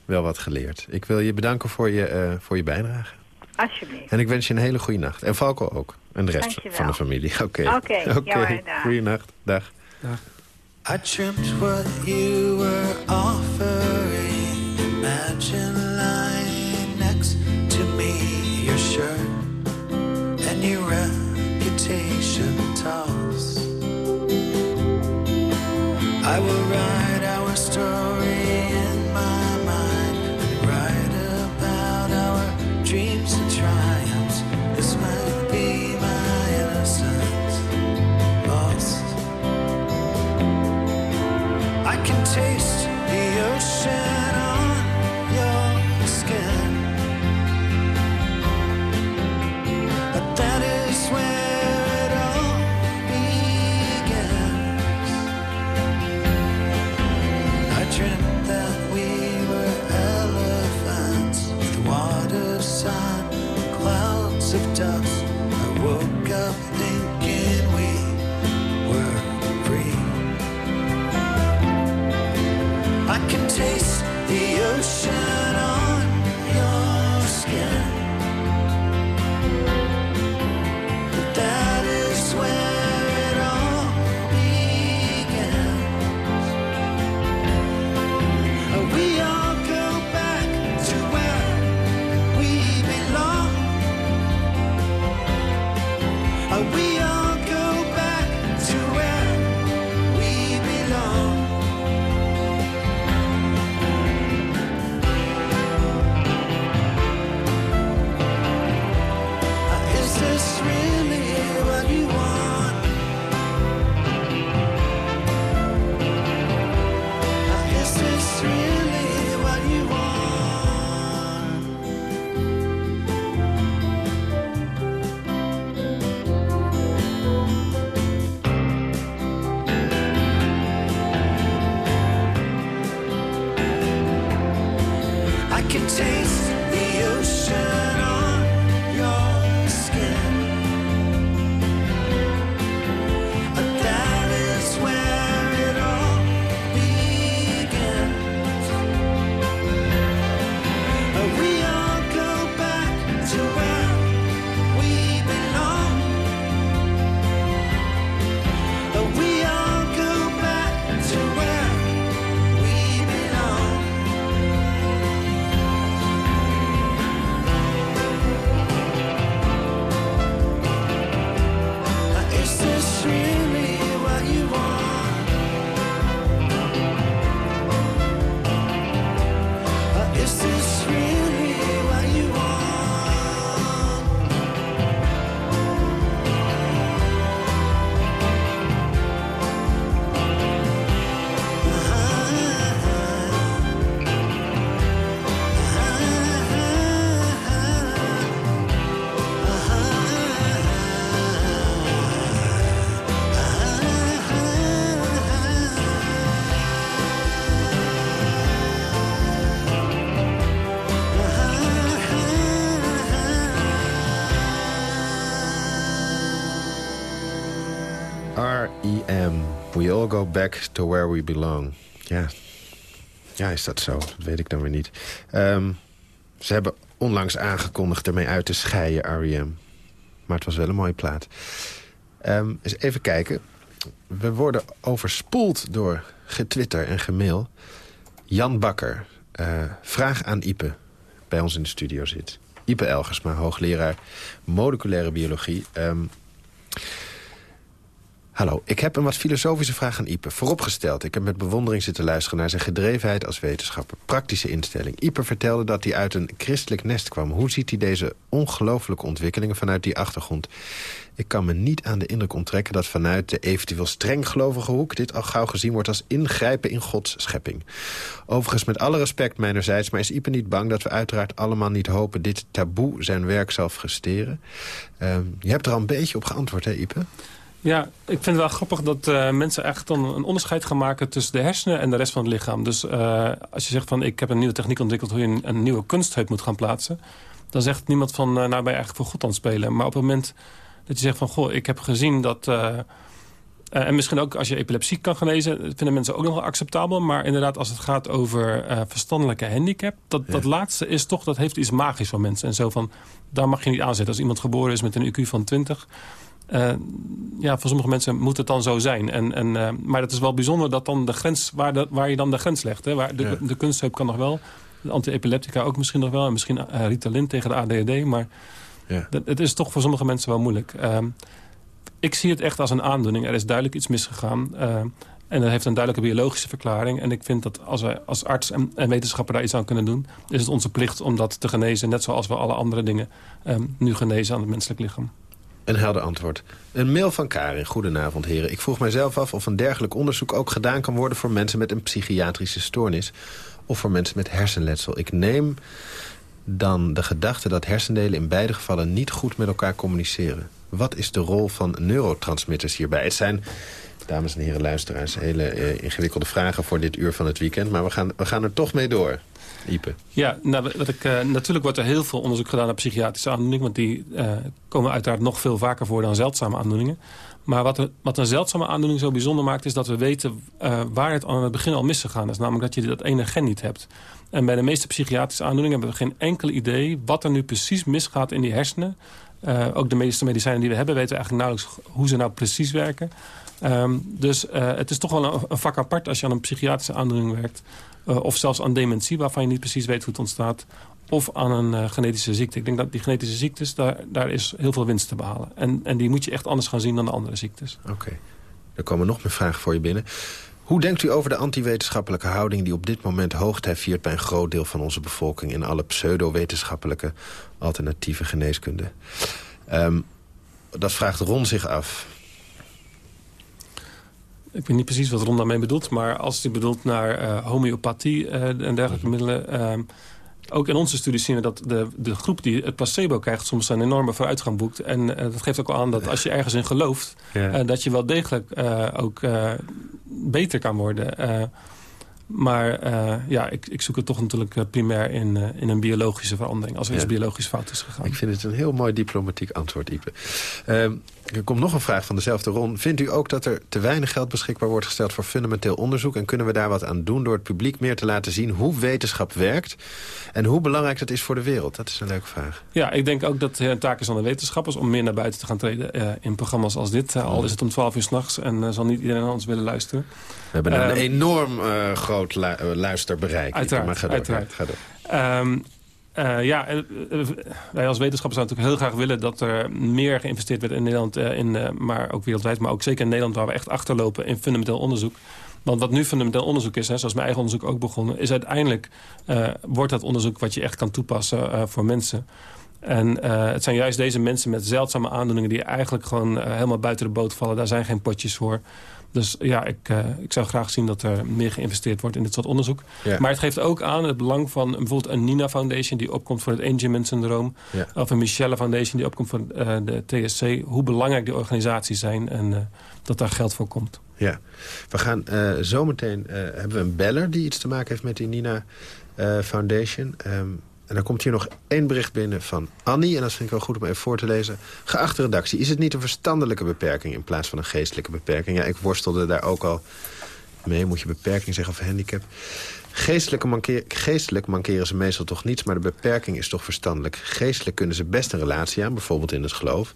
wel wat geleerd. Ik wil je bedanken voor je, eh, voor je bijdrage. Alsjeblieft. En ik wens je een hele goede nacht. En Falco ook. En de rest Dankjewel. van de familie. Oké. Okay. Oké, [LAUGHS] okay. okay. Goeienacht. Dag. Dag. I dreamt what you were offering. Imagine lying next to me, your shirt and your up back to where we belong. Ja, ja is dat zo? Dat weet ik dan weer niet. Ehm, ze hebben onlangs aangekondigd ermee uit te scheiden, R.E.M. Maar het was wel een mooie plaat. Ehm, eens even kijken. We worden overspoeld door getwitter en gemail. Jan Bakker, eh, vraag aan Ipe, bij ons in de studio zit. Ipe Elgersma, hoogleraar moleculaire biologie. Ehm, Hallo, ik heb een wat filosofische vraag aan Ipe. Vooropgesteld, ik heb met bewondering zitten luisteren... naar zijn gedrevenheid als wetenschapper. Praktische instelling. Ipe vertelde dat hij uit een christelijk nest kwam. Hoe ziet hij deze ongelooflijke ontwikkelingen vanuit die achtergrond? Ik kan me niet aan de indruk onttrekken dat vanuit de eventueel strenggelovige hoek... dit al gauw gezien wordt als ingrijpen in Gods schepping. Overigens met alle respect mijnerzijds... maar is Ipe niet bang dat we uiteraard allemaal niet hopen... dit taboe zijn werk zal frustreren? Ehm, je hebt er al een beetje op geantwoord, hè Ipe? Ja, ik vind het wel grappig dat uh, mensen echt dan een onderscheid gaan maken... tussen de hersenen en de rest van het lichaam. Dus uh, als je zegt van ik heb een nieuwe techniek ontwikkeld... hoe je een, een nieuwe kunstheup moet gaan plaatsen... dan zegt niemand van uh, nou ben je eigenlijk voor God aan het spelen. Maar op het moment dat je zegt van goh, ik heb gezien dat... en misschien ook als je epilepsie kan genezen... vinden mensen ook nog wel acceptabel. Maar inderdaad, als het gaat over verstandelijke handicap... Dat, ja. dat laatste is toch, dat heeft iets magisch van mensen. En zo van, daar mag je niet aanzetten. Als iemand geboren is met een IQ van 20... Uh, ja, voor sommige mensen moet het dan zo zijn. En, en, uh, maar het is wel bijzonder dat dan de grens, waar, de, waar je dan de grens legt. Hè? Waar de, ja. de kan nog wel. De anti-epileptica ook misschien nog wel. En misschien uh, Ritalin tegen de ADHD. Maar ja. het is toch voor sommige mensen wel moeilijk. Ehm, ik zie het echt als een aandoening. Er is duidelijk iets misgegaan. en dat heeft een duidelijke biologische verklaring. En ik vind dat als wij als arts en, en wetenschapper daar iets aan kunnen doen... is het onze plicht om dat te genezen. Net zoals we alle andere dingen um, nu genezen aan het menselijk lichaam. Een helder antwoord. Een mail van Karin. Goedenavond, heren. Ik vroeg mijzelf af of een dergelijk onderzoek ook gedaan kan worden... voor mensen met een psychiatrische stoornis of voor mensen met hersenletsel. Ik neem dan de gedachte dat hersendelen in beide gevallen niet goed met elkaar communiceren. Wat is de rol van neurotransmitters hierbij? Het zijn, dames en heren luisteraars, hele eh, ingewikkelde vragen voor dit uur van het weekend. Maar we gaan, we gaan er toch mee door. Ja, nou, wat ik, eh, natuurlijk wordt er heel veel onderzoek gedaan naar psychiatrische aandoeningen. Want die eh, komen uiteraard nog veel vaker voor dan zeldzame aandoeningen. Maar wat, wat een zeldzame aandoening zo bijzonder maakt... is dat we weten eh, waar het aan het begin al misgegaan is. Namelijk dat je dat ene gen niet hebt. En bij de meeste psychiatrische aandoeningen hebben we geen enkel idee... wat er nu precies misgaat in die hersenen. Ook de meeste medicijnen die we hebben weten we eigenlijk nauwelijks hoe ze nou precies werken. Ehm, dus eh, het is toch wel een, vak apart als je aan een psychiatrische aandoening werkt. Eh, of zelfs aan dementie, waarvan je niet precies weet hoe het ontstaat. Of aan een eh, genetische ziekte. Ik denk dat die genetische ziektes, daar, daar is heel veel winst te behalen. En, en die moet je echt anders gaan zien dan de andere ziektes. Oké. Er komen nog meer vragen voor je binnen. Hoe denkt u over de antiwetenschappelijke houding... die op dit moment hoogtij viert bij een groot deel van onze bevolking... in alle pseudo-wetenschappelijke alternatieve geneeskunde? Ehm, dat vraagt Ron zich af. Ik weet niet precies wat Ron daarmee bedoelt. Maar als hij bedoelt naar eh, homeopathie eh, en dergelijke middelen... ehm, ook in onze studies zien we dat de, de groep die het placebo krijgt... soms een enorme vooruitgang boekt. En eh, dat geeft ook wel aan dat als je ergens in gelooft... Ja. dat je wel degelijk ook beter kan worden. Maar ja, ik, ik zoek het toch natuurlijk primair in, in een biologische verandering. Als er Ja. iets biologisch fout is gegaan. Ik vind het een heel mooi diplomatiek antwoord, Ipe. Ehm, er komt nog een vraag van dezelfde Ron. Vindt u ook dat er te weinig geld beschikbaar wordt gesteld... voor fundamenteel onderzoek? En kunnen we daar wat aan doen door het publiek meer te laten zien... hoe wetenschap werkt en hoe belangrijk dat is voor de wereld? Dat is een leuke vraag. Ja, ik denk ook dat het een taak is aan de wetenschappers... om meer naar buiten te gaan treden eh, in programma's als dit. Eh, al is het om 12 uur s'nachts en eh, zal niet iedereen ons willen luisteren. We hebben een Ehm, enorm eh, groot lu- eh, luisterbereik. Uiteraard, maar ga door, uiteraard. Ga door. Eh, ja, eh, wij als wetenschappers zouden natuurlijk heel graag willen... dat er meer geïnvesteerd werd in Nederland, eh, in, maar ook wereldwijd... maar ook zeker in Nederland waar we echt achterlopen in fundamenteel onderzoek. Want wat nu fundamenteel onderzoek is, hè, zoals mijn eigen onderzoek ook begonnen... is uiteindelijk wordt dat onderzoek wat je echt kan toepassen voor mensen... En het zijn juist deze mensen met zeldzame aandoeningen... die eigenlijk gewoon helemaal buiten de boot vallen. Daar zijn geen potjes voor. Dus ja, ik, eh, ik zou graag zien dat er meer geïnvesteerd wordt in dit soort onderzoek. Ja. Maar het geeft ook aan het belang van bijvoorbeeld een Nina Foundation... die opkomt voor het Angelman-syndroom. Ja. Of een Michelle Foundation die opkomt voor eh, de TSC. Hoe belangrijk die organisaties zijn en eh, dat daar geld voor komt. Ja, we gaan zometeen... hebben we een beller die iets te maken heeft met die Nina Foundation. Ehm, en dan komt hier nog één bericht binnen van Annie. En dat vind ik wel goed om even voor te lezen. Geachte redactie, is het niet een verstandelijke beperking... in plaats van een geestelijke beperking? Ja, ik worstelde daar ook al mee. Moet je beperking zeggen of handicap? Geestelijke mankeer, geestelijk mankeren ze meestal toch niets... maar de beperking is toch verstandelijk. Geestelijk kunnen ze best een relatie aan, bijvoorbeeld in het geloof.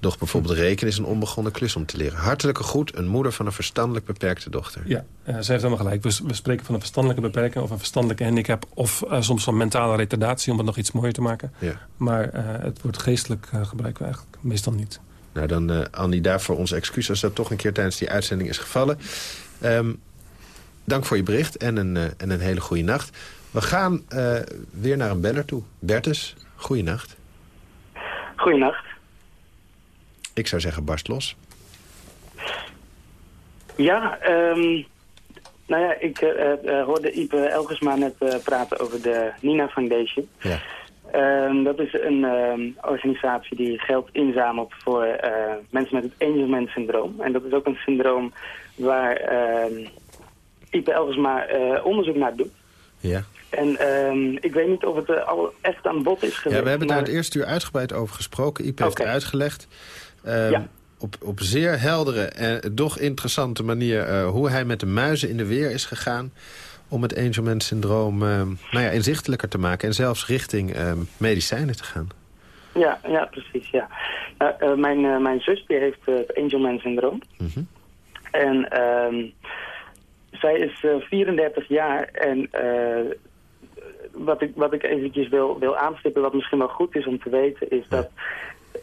Doch bijvoorbeeld rekenen is een onbegonnen klus om te leren. Hartelijke groet, een moeder van een verstandelijk beperkte dochter. Ja, eh, ze heeft helemaal gelijk. We, we spreken van een verstandelijke beperking of een verstandelijke handicap... of eh, soms van mentale retardatie om het nog iets mooier te maken. Ja. Maar eh, het woord geestelijk gebruiken we eigenlijk meestal niet. Nou, dan eh Annie, daarvoor onze excuus als dat toch een keer tijdens die uitzending is gevallen. Ehm, dank voor je bericht en een, eh, en een hele goede nacht. We gaan eh, weer naar een beller toe. Bertus, goeienacht. Goeienacht. Ik zou zeggen, barst los. Ja, ehm, nou ja, ik eh, hoorde Ipe Elgersma net praten over de Nina Foundation. Ja. Ehm, dat is een organisatie die geld inzamelt voor mensen met het Angelman syndroom. En dat is ook een syndroom waar ehm Ipe Elgersma eh, onderzoek naar doet. Ja. En ehm, ik weet niet of het eh, al echt aan bod is geweest. ja, we hebben daar maar- het eerste uur uitgebreid over gesproken. Ipe heeft uitgelegd. ehm, Ja. op, op zeer heldere en toch interessante manier... eh, hoe hij met de muizen in de weer is gegaan... om het Angelman-syndroom nou ja, inzichtelijker te maken... en zelfs richting medicijnen te gaan. Ja, ja, precies, ja. Nou, mijn, mijn zus die heeft het Angelman syndroom. Mhm. En ehm, zij is eh, 34 jaar en eh, wat, ik, wat ik eventjes wil, wil aanstippen, wat misschien wel goed is om te weten, is dat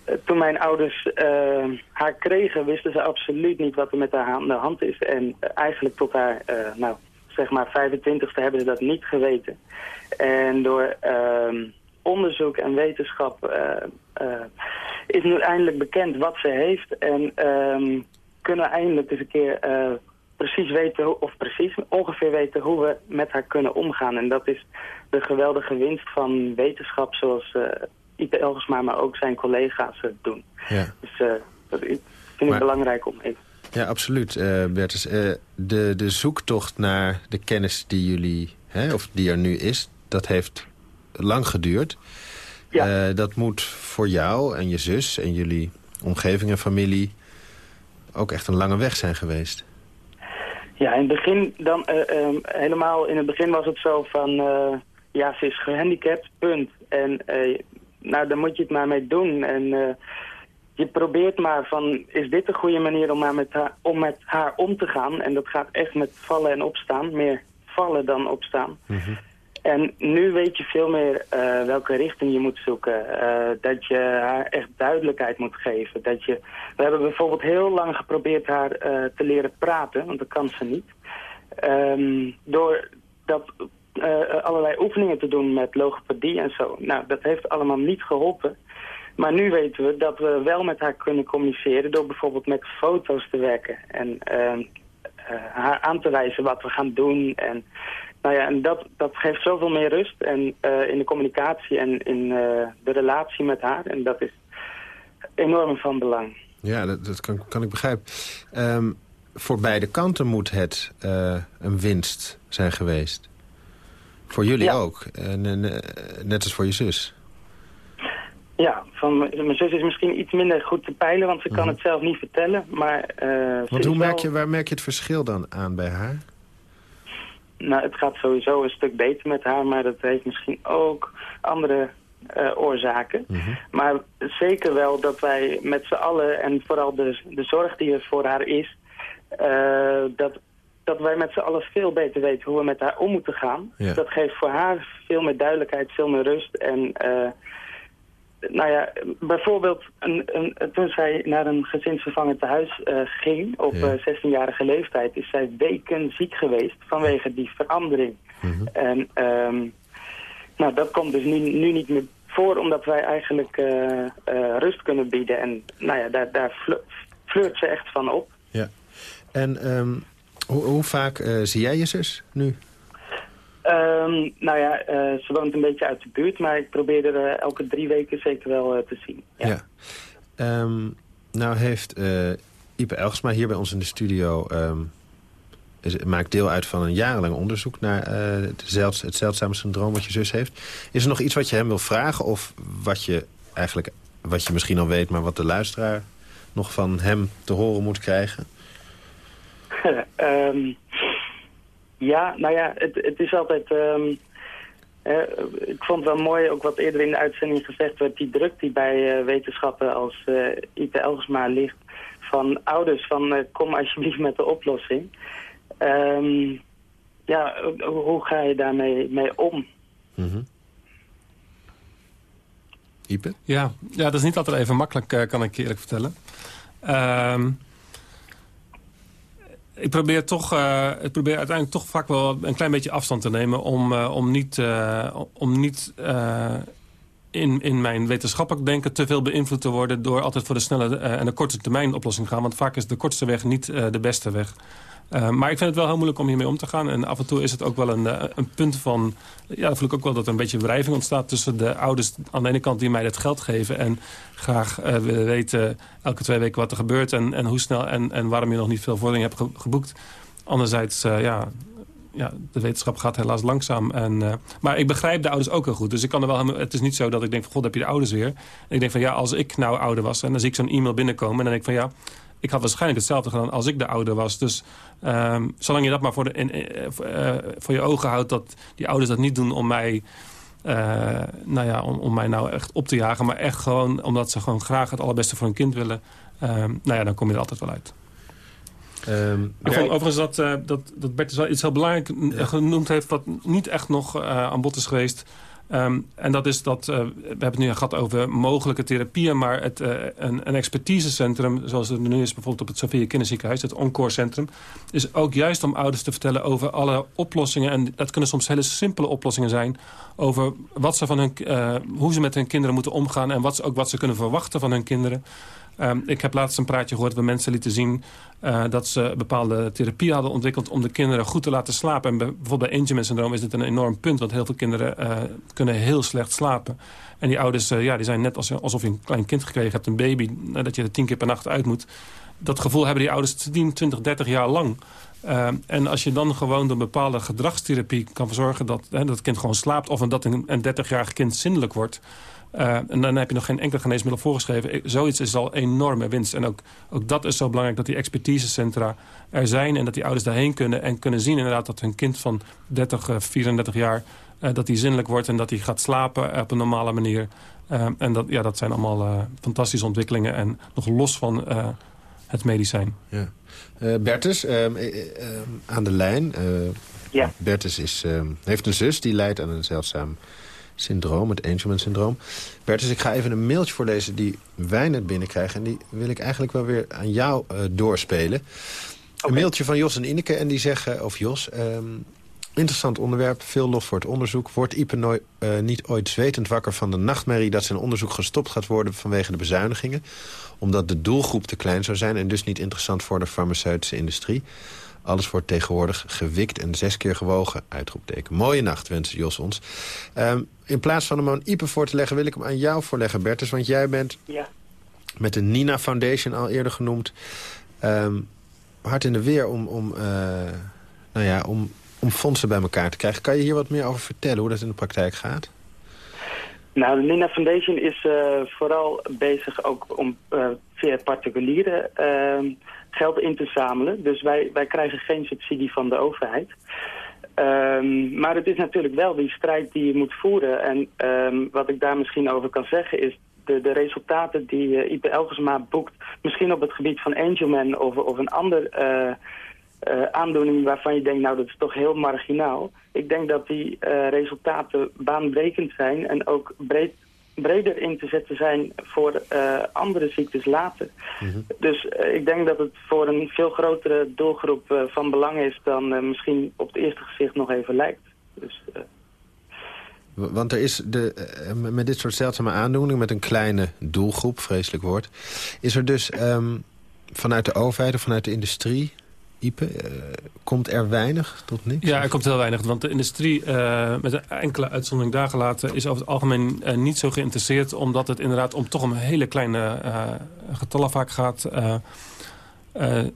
eh, toen mijn ouders eh, haar kregen, wisten ze absoluut niet wat er met haar aan de hand is. En eh, eigenlijk tot haar, eh, nou, zeg maar 25ste hebben ze dat niet geweten. En door ehm, onderzoek en wetenschap eh, eh, is nu eindelijk bekend wat ze heeft. En ehm, kunnen eindelijk eens een keer eh, precies weten, of precies ongeveer weten hoe we met haar kunnen omgaan. En dat is de geweldige winst van wetenschap zoals eh Ipe Elgersma, maar ook zijn collega's het doen. Ja. Dus eh, dat vind ik Maar- belangrijk om even Ja, absoluut, Bertus. De, de zoektocht naar de kennis die jullie, hè, of die er nu is, dat heeft lang geduurd. Ja. Dat moet voor jou en je zus en jullie omgeving en familie ook echt een lange weg zijn geweest. Ja, in het begin dan eh, ehm, helemaal in het begin was het zo van eh, ja, ze is gehandicapt, punt. En eh, nou, daar moet je het maar mee doen. En je probeert maar van, is dit de goede manier om, maar met haar, om met haar om te gaan? En dat gaat echt met vallen en opstaan, meer vallen dan opstaan. En nu weet je veel meer eh, welke richting je moet zoeken. Eh, dat je haar echt duidelijkheid moet geven. Dat je, we hebben bijvoorbeeld heel lang geprobeerd haar eh, te leren praten, want dat kan ze niet. Ehm, door dat, allerlei oefeningen te doen met logopedie en zo. Nou, dat heeft allemaal niet geholpen. Maar nu weten we dat we wel met haar kunnen communiceren door bijvoorbeeld met foto's te werken. En ehm, eh, haar aan te wijzen wat we gaan doen. En, nou ja, en dat, dat geeft zoveel meer rust en, eh, in de communicatie en in eh, de relatie met haar. En dat is enorm van belang. Ja, dat, dat kan, kan ik begrijpen. Ehm, voor beide kanten moet het eh, een winst zijn geweest. Voor jullie Ja. ook. En, en, net als voor je zus. Ja, van, mijn zus is misschien iets minder goed te peilen, want ze kan het zelf niet vertellen. Maar, Want hoe wel- merk je, waar merk je het verschil dan aan bij haar? Nou, het gaat sowieso een stuk beter met haar, maar dat heeft misschien ook andere eh, oorzaken. Maar zeker wel dat wij met z'n allen, en vooral de, de zorg die er voor haar is, eh, dat, dat wij met z'n allen veel beter weten hoe we met haar om moeten gaan. Ja. Dat geeft voor haar veel meer duidelijkheid, veel meer rust. En eh, nou ja, bijvoorbeeld een, een, toen zij naar een gezinsvervanger tehuis eh ging op Ja. eh, 16-jarige leeftijd, is zij weken ziek geweest vanwege die verandering. En ehm, nou, dat komt dus nu, nu niet meer voor, omdat wij eigenlijk eh, rust kunnen bieden. En nou ja, daar, daar flirt ze echt van op. Ja. En ehm, hoe, hoe vaak zie jij je zus nu? Ehm, nou ja, eh, ze woont een beetje uit de buurt, maar ik probeer er eh, elke drie weken zeker wel eh, te zien. Ja. Ehm, nou heeft Ipe Elgsma hier bij ons in de studio... ehm, is- maakt deel uit van een jarenlang onderzoek... naar de zeldz- het zeldzame syndroom wat je zus heeft. Is er nog iets wat je hem wil vragen? Of wat je eigenlijk wat je misschien al weet... maar wat de luisteraar nog van hem te horen moet krijgen? [LAUGHS] Ehm, ja, nou ja, het, het is altijd... ehm, eh, ik vond het wel mooi, ook wat eerder in de uitzending gezegd werd... die druk die bij eh, wetenschappen als eh Ite Elgersma ligt... van ouders, van eh, kom alsjeblieft met de oplossing. Ehm, ja, hoe- ga je daarmee mee om? Mhm. Ipe? Ja, ja, dat is niet altijd even makkelijk, kan ik je eerlijk vertellen. Ehm, ik probeer toch, eh, ik probeer uiteindelijk toch vaak wel een klein beetje afstand te nemen... om, eh, om niet, eh, om niet in, in mijn wetenschappelijk denken te veel beïnvloed te worden... door altijd voor de snelle eh, en de korte termijn oplossing te gaan. Want vaak is de kortste weg niet eh, de beste weg. Eh, maar ik vind het wel heel moeilijk om hiermee om te gaan. En af en toe is het ook wel een, een punt van... Ja, dan voel ik ook wel dat er een beetje wrijving ontstaat... tussen de ouders aan de ene kant die mij het geld geven... en graag willen weten elke twee weken wat er gebeurt... en, en hoe snel en, en waarom je nog niet veel vordering hebt ge- geboekt. Anderzijds, ja, ja, de wetenschap gaat helaas langzaam. En, eh, maar ik begrijp de ouders ook heel goed. Dus ik kan er wel het is niet zo dat ik denk van... god, heb je de ouders weer? En ik denk van ja, als ik nou ouder was... en dan zie ik zo'n e-mail binnenkomen... en dan denk ik van ja... Ik had waarschijnlijk hetzelfde gedaan als ik de ouder was. Dus ehm, zolang je dat maar voor, de, eh, eh, voor je ogen houdt... dat die ouders dat niet doen om mij, nou ja, om, om mij nou echt op te jagen... maar echt gewoon omdat ze gewoon graag het allerbeste voor hun kind willen... ehm, nou ja, dan kom je er altijd wel uit. Ehm, Ik vond overigens dat, eh, dat, dat Bert wel iets heel belangrijk genoemd heeft... wat niet echt nog eh, aan bod is geweest. Ehm, en dat is dat, eh, we hebben het nu gehad over mogelijke therapieën... maar het, een, een expertisecentrum, zoals het nu is bijvoorbeeld op het Sophia Kinderziekenhuis... het Encore Centrum, is ook juist om ouders te vertellen over alle oplossingen. En dat kunnen soms hele simpele oplossingen zijn... over wat ze van hun, hoe ze met hun kinderen moeten omgaan... en wat, ze- ook wat ze kunnen verwachten van hun kinderen. Ehm, ik heb laatst een praatje gehoord waar mensen lieten zien... eh, dat ze bepaalde therapie hadden ontwikkeld om de kinderen goed te laten slapen. En bij- bijvoorbeeld bij Angelman syndroom is dit een enorm punt... want heel veel kinderen eh, kunnen heel slecht slapen. En die ouders eh, ja, die zijn net als, alsof je een klein kind gekregen hebt, een baby... dat je er tien keer per nacht uit moet. Dat gevoel hebben die ouders 10, 20, 30 jaar lang. Ehm, en als je dan gewoon door bepaalde gedragstherapie kan verzorgen... dat, hè, dat kind gewoon slaapt of dat een, een 30-jarig kind zindelijk wordt... eh, en dan heb je nog geen enkel geneesmiddel voorgeschreven. Zoiets is al enorme winst. En ook, ook dat is zo belangrijk dat die expertisecentra er zijn... en dat die ouders daarheen kunnen en kunnen zien inderdaad... dat hun kind van 30, eh, 34 jaar eh, dat hij zindelijk wordt... en dat hij gaat slapen op een normale manier. Eh, en dat, ja, dat zijn allemaal eh, fantastische ontwikkelingen... en nog los van eh, het medicijn. Ja. Eh, Bertus, ehm, eh, eh, ehm, aan de lijn. eh, Ja. Bertus is, ehm, heeft een zus die lijdt aan een zeldzaam syndroom, het Angelman-syndroom. Bertus, ik ga even een mailtje voorlezen die wij net binnenkrijgen. En die wil ik eigenlijk wel weer aan jou eh, doorspelen. Een mailtje van Jos en Ineke en die zeggen, of Jos... ehm, Interessant onderwerp, veel lof voor het onderzoek. Wordt Ipe nooit, eh, niet ooit zwetend wakker van de nachtmerrie... dat zijn onderzoek gestopt gaat worden vanwege de bezuinigingen? Omdat de doelgroep te klein zou zijn... en dus niet interessant voor de farmaceutische industrie. Alles wordt tegenwoordig gewikt en zes keer gewogen. Uitroepteken. Mooie nacht wensen Jos ons. Ehm, in plaats van hem aan Ipe voor te leggen... wil ik hem aan jou voorleggen, Bertus. Want jij bent Ja. met de Nina Foundation al eerder genoemd... ehm, hard in de weer om, om, eh, nou ja, om, om fondsen bij elkaar te krijgen. Kan je hier wat meer over vertellen, hoe dat in de praktijk gaat? Nou, de Nina Foundation is eh, vooral bezig ook om eh, via particulieren ehm, geld in te zamelen. Dus wij, wij krijgen geen subsidie van de overheid. Ehm, maar het is natuurlijk wel die strijd die je moet voeren. En ehm, wat ik daar misschien over kan zeggen is... de, de resultaten die eh Ipe Elgersma boekt... misschien op het gebied van Angelman of, of een ander... eh, eh, aandoening waarvan je denkt, nou dat is toch heel marginaal. Ik denk dat die resultaten baanbrekend zijn en ook breed, breder in te zetten zijn voor eh, andere ziektes later. Dus eh, ik denk dat het voor een veel grotere doelgroep eh, van belang is dan misschien op het eerste gezicht nog even lijkt. Dus, Want er is de, met dit soort zeldzame aandoeningen... met een kleine doelgroep, vreselijk woord... is er dus ehm, vanuit de overheid of vanuit de industrie... Eh, komt er weinig tot niks? Ja, er komt heel weinig. Want de industrie, eh, met een enkele uitzondering daar gelaten... is over het algemeen eh, niet zo geïnteresseerd... omdat het inderdaad om toch om hele kleine getallen vaak gaat...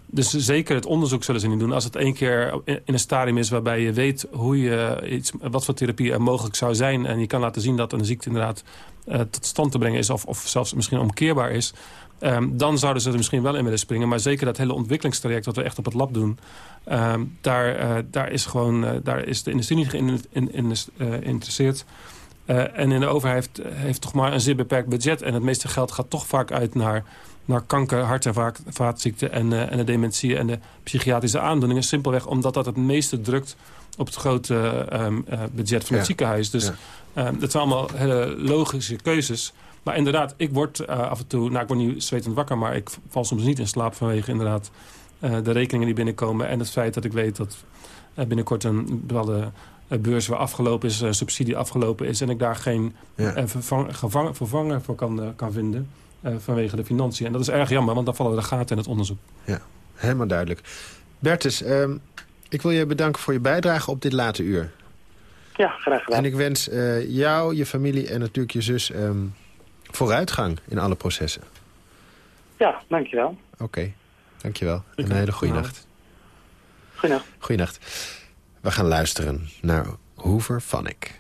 dus zeker het onderzoek zullen ze niet doen. Als het één keer in een stadium is waarbij je weet hoe je iets, wat voor therapie er mogelijk zou zijn... en je kan laten zien dat een ziekte inderdaad tot stand te brengen is... of, of zelfs misschien omkeerbaar is... Ehm, dan zouden ze er misschien wel in willen springen. Maar zeker dat hele ontwikkelingstraject wat we echt op het lab doen... ehm, daar, eh, daar, is gewoon, eh, daar is de industrie niet in, in, in, eh, geïnteresseerd. En in de overheid heeft, heeft toch maar een zeer beperkt budget. En het meeste geld gaat toch vaak uit naar, naar kanker, hart- en vaat- vaatziekten... En, en de dementie en de psychiatrische aandoeningen. Simpelweg omdat dat het meeste drukt op het grote ehm, eh, budget van het Ja. ziekenhuis. Dus Ja. dat zijn allemaal hele logische keuzes... Maar inderdaad, ik word eh, af en toe... Nou, ik word nu zwetend wakker, maar ik val soms niet in slaap... vanwege inderdaad eh, de rekeningen die binnenkomen... en het feit dat ik weet dat eh, binnenkort een bepaalde beurs weer afgelopen is... eh, subsidie afgelopen is... en ik daar geen Ja. vervang- gevang- vervanger voor kan, kan vinden... eh, vanwege de financiën. En dat is erg jammer, want dan vallen de gaten in het onderzoek. Ja, helemaal duidelijk. Bertus, ehm, ik wil je bedanken voor je bijdrage op dit late uur. ja, graag gedaan. En ik wens eh, jou, je familie en natuurlijk je zus... ehm, vooruitgang in alle processen. Ja, dankjewel. Oké, dankjewel. En een hele goede nacht. Goeienacht. Goeienacht. We gaan luisteren naar Hoover Vanik.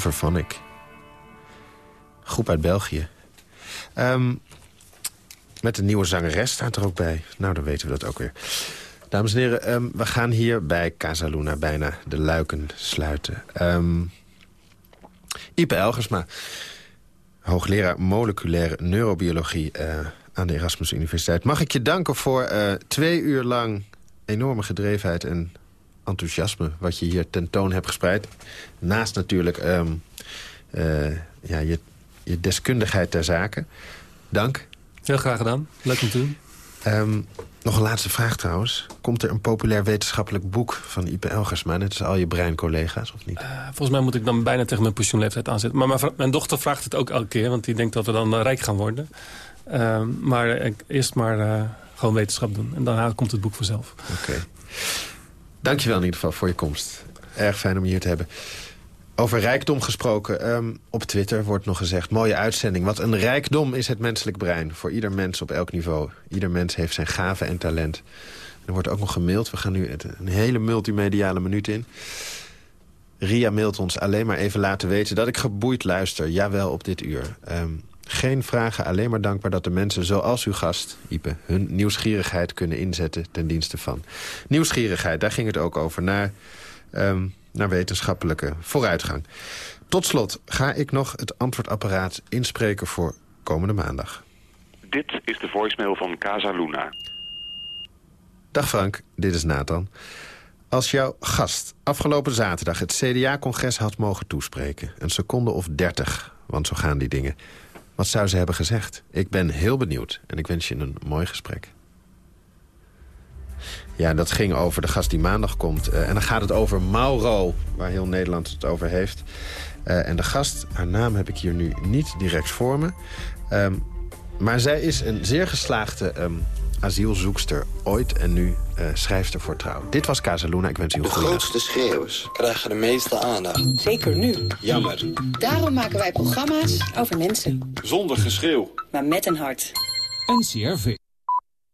Van ik. Groep uit België. Ehm, met een nieuwe zangeres staat er ook bij. Nou, dan weten we dat ook weer. Dames en heren, ehm, we gaan hier bij Casa Luna bijna de luiken sluiten. Ehm Ipe Elgersma, hoogleraar moleculaire neurobiologie... eh, aan de Erasmus Universiteit. Mag ik je danken voor eh, twee uur lang enorme gedrevenheid en enthousiasme... wat je hier tentoon hebt gespreid. Naast natuurlijk ehm, eh, ja, je, je deskundigheid ter zake. Dank. Heel graag gedaan. Leuk om te doen. Ehm, nog een laatste vraag trouwens. Komt er een populair wetenschappelijk boek van Ipe Elgersma... net als al je breincollega's, of niet? Eh, volgens mij moet ik dan bijna tegen mijn pensioenleeftijd aanzetten. Maar mijn, dochter vraagt het ook elke keer, want die denkt dat we dan eh, rijk gaan worden. Ehm, maar eerst maar gewoon wetenschap doen. En daarna komt het boek vanzelf. Oké. Dankjewel in ieder geval voor je komst. Erg fijn om hier te hebben. Over rijkdom gesproken. ehm, op Twitter wordt nog gezegd, mooie uitzending. Wat een rijkdom is het menselijk brein. Voor ieder mens op elk niveau. Ieder mens heeft zijn gaven en talent. Er wordt ook nog gemaild. We gaan nu een hele multimediale minuut in. Ria mailt ons alleen maar even laten weten dat ik geboeid luister. Jawel, op dit uur. Ehm, geen vragen, alleen maar dankbaar dat de mensen zoals uw gast, Ipe... hun nieuwsgierigheid kunnen inzetten ten dienste van. Nieuwsgierigheid, daar ging het ook over. Naar, ehm, naar wetenschappelijke vooruitgang. Tot slot ga ik nog het antwoordapparaat inspreken voor komende maandag. Dit is de voicemail van Casa Luna. Dag Frank, dit is Nathan. Als jouw gast afgelopen zaterdag het CDA-congres had mogen toespreken... een seconde of dertig, want zo gaan die dingen... wat zou ze hebben gezegd? Ik ben heel benieuwd en ik wens je een mooi gesprek. Ja, dat ging over de gast die maandag komt. Eh, en dan gaat het over Mauro, waar heel Nederland het over heeft. Eh, en de gast, haar naam heb ik hier nu niet direct voor me. Ehm, maar zij is een zeer geslaagde ehm, asielzoekster ooit en nu eh, schrijfster voor Trouw. Dit was Casaluna, ik wens u een De goede grootste schreeuwers krijgen de meeste aandacht. Zeker nu. Jammer. Daarom maken wij programma's over mensen. Zonder geschreeuw. Maar met een hart. NCRV.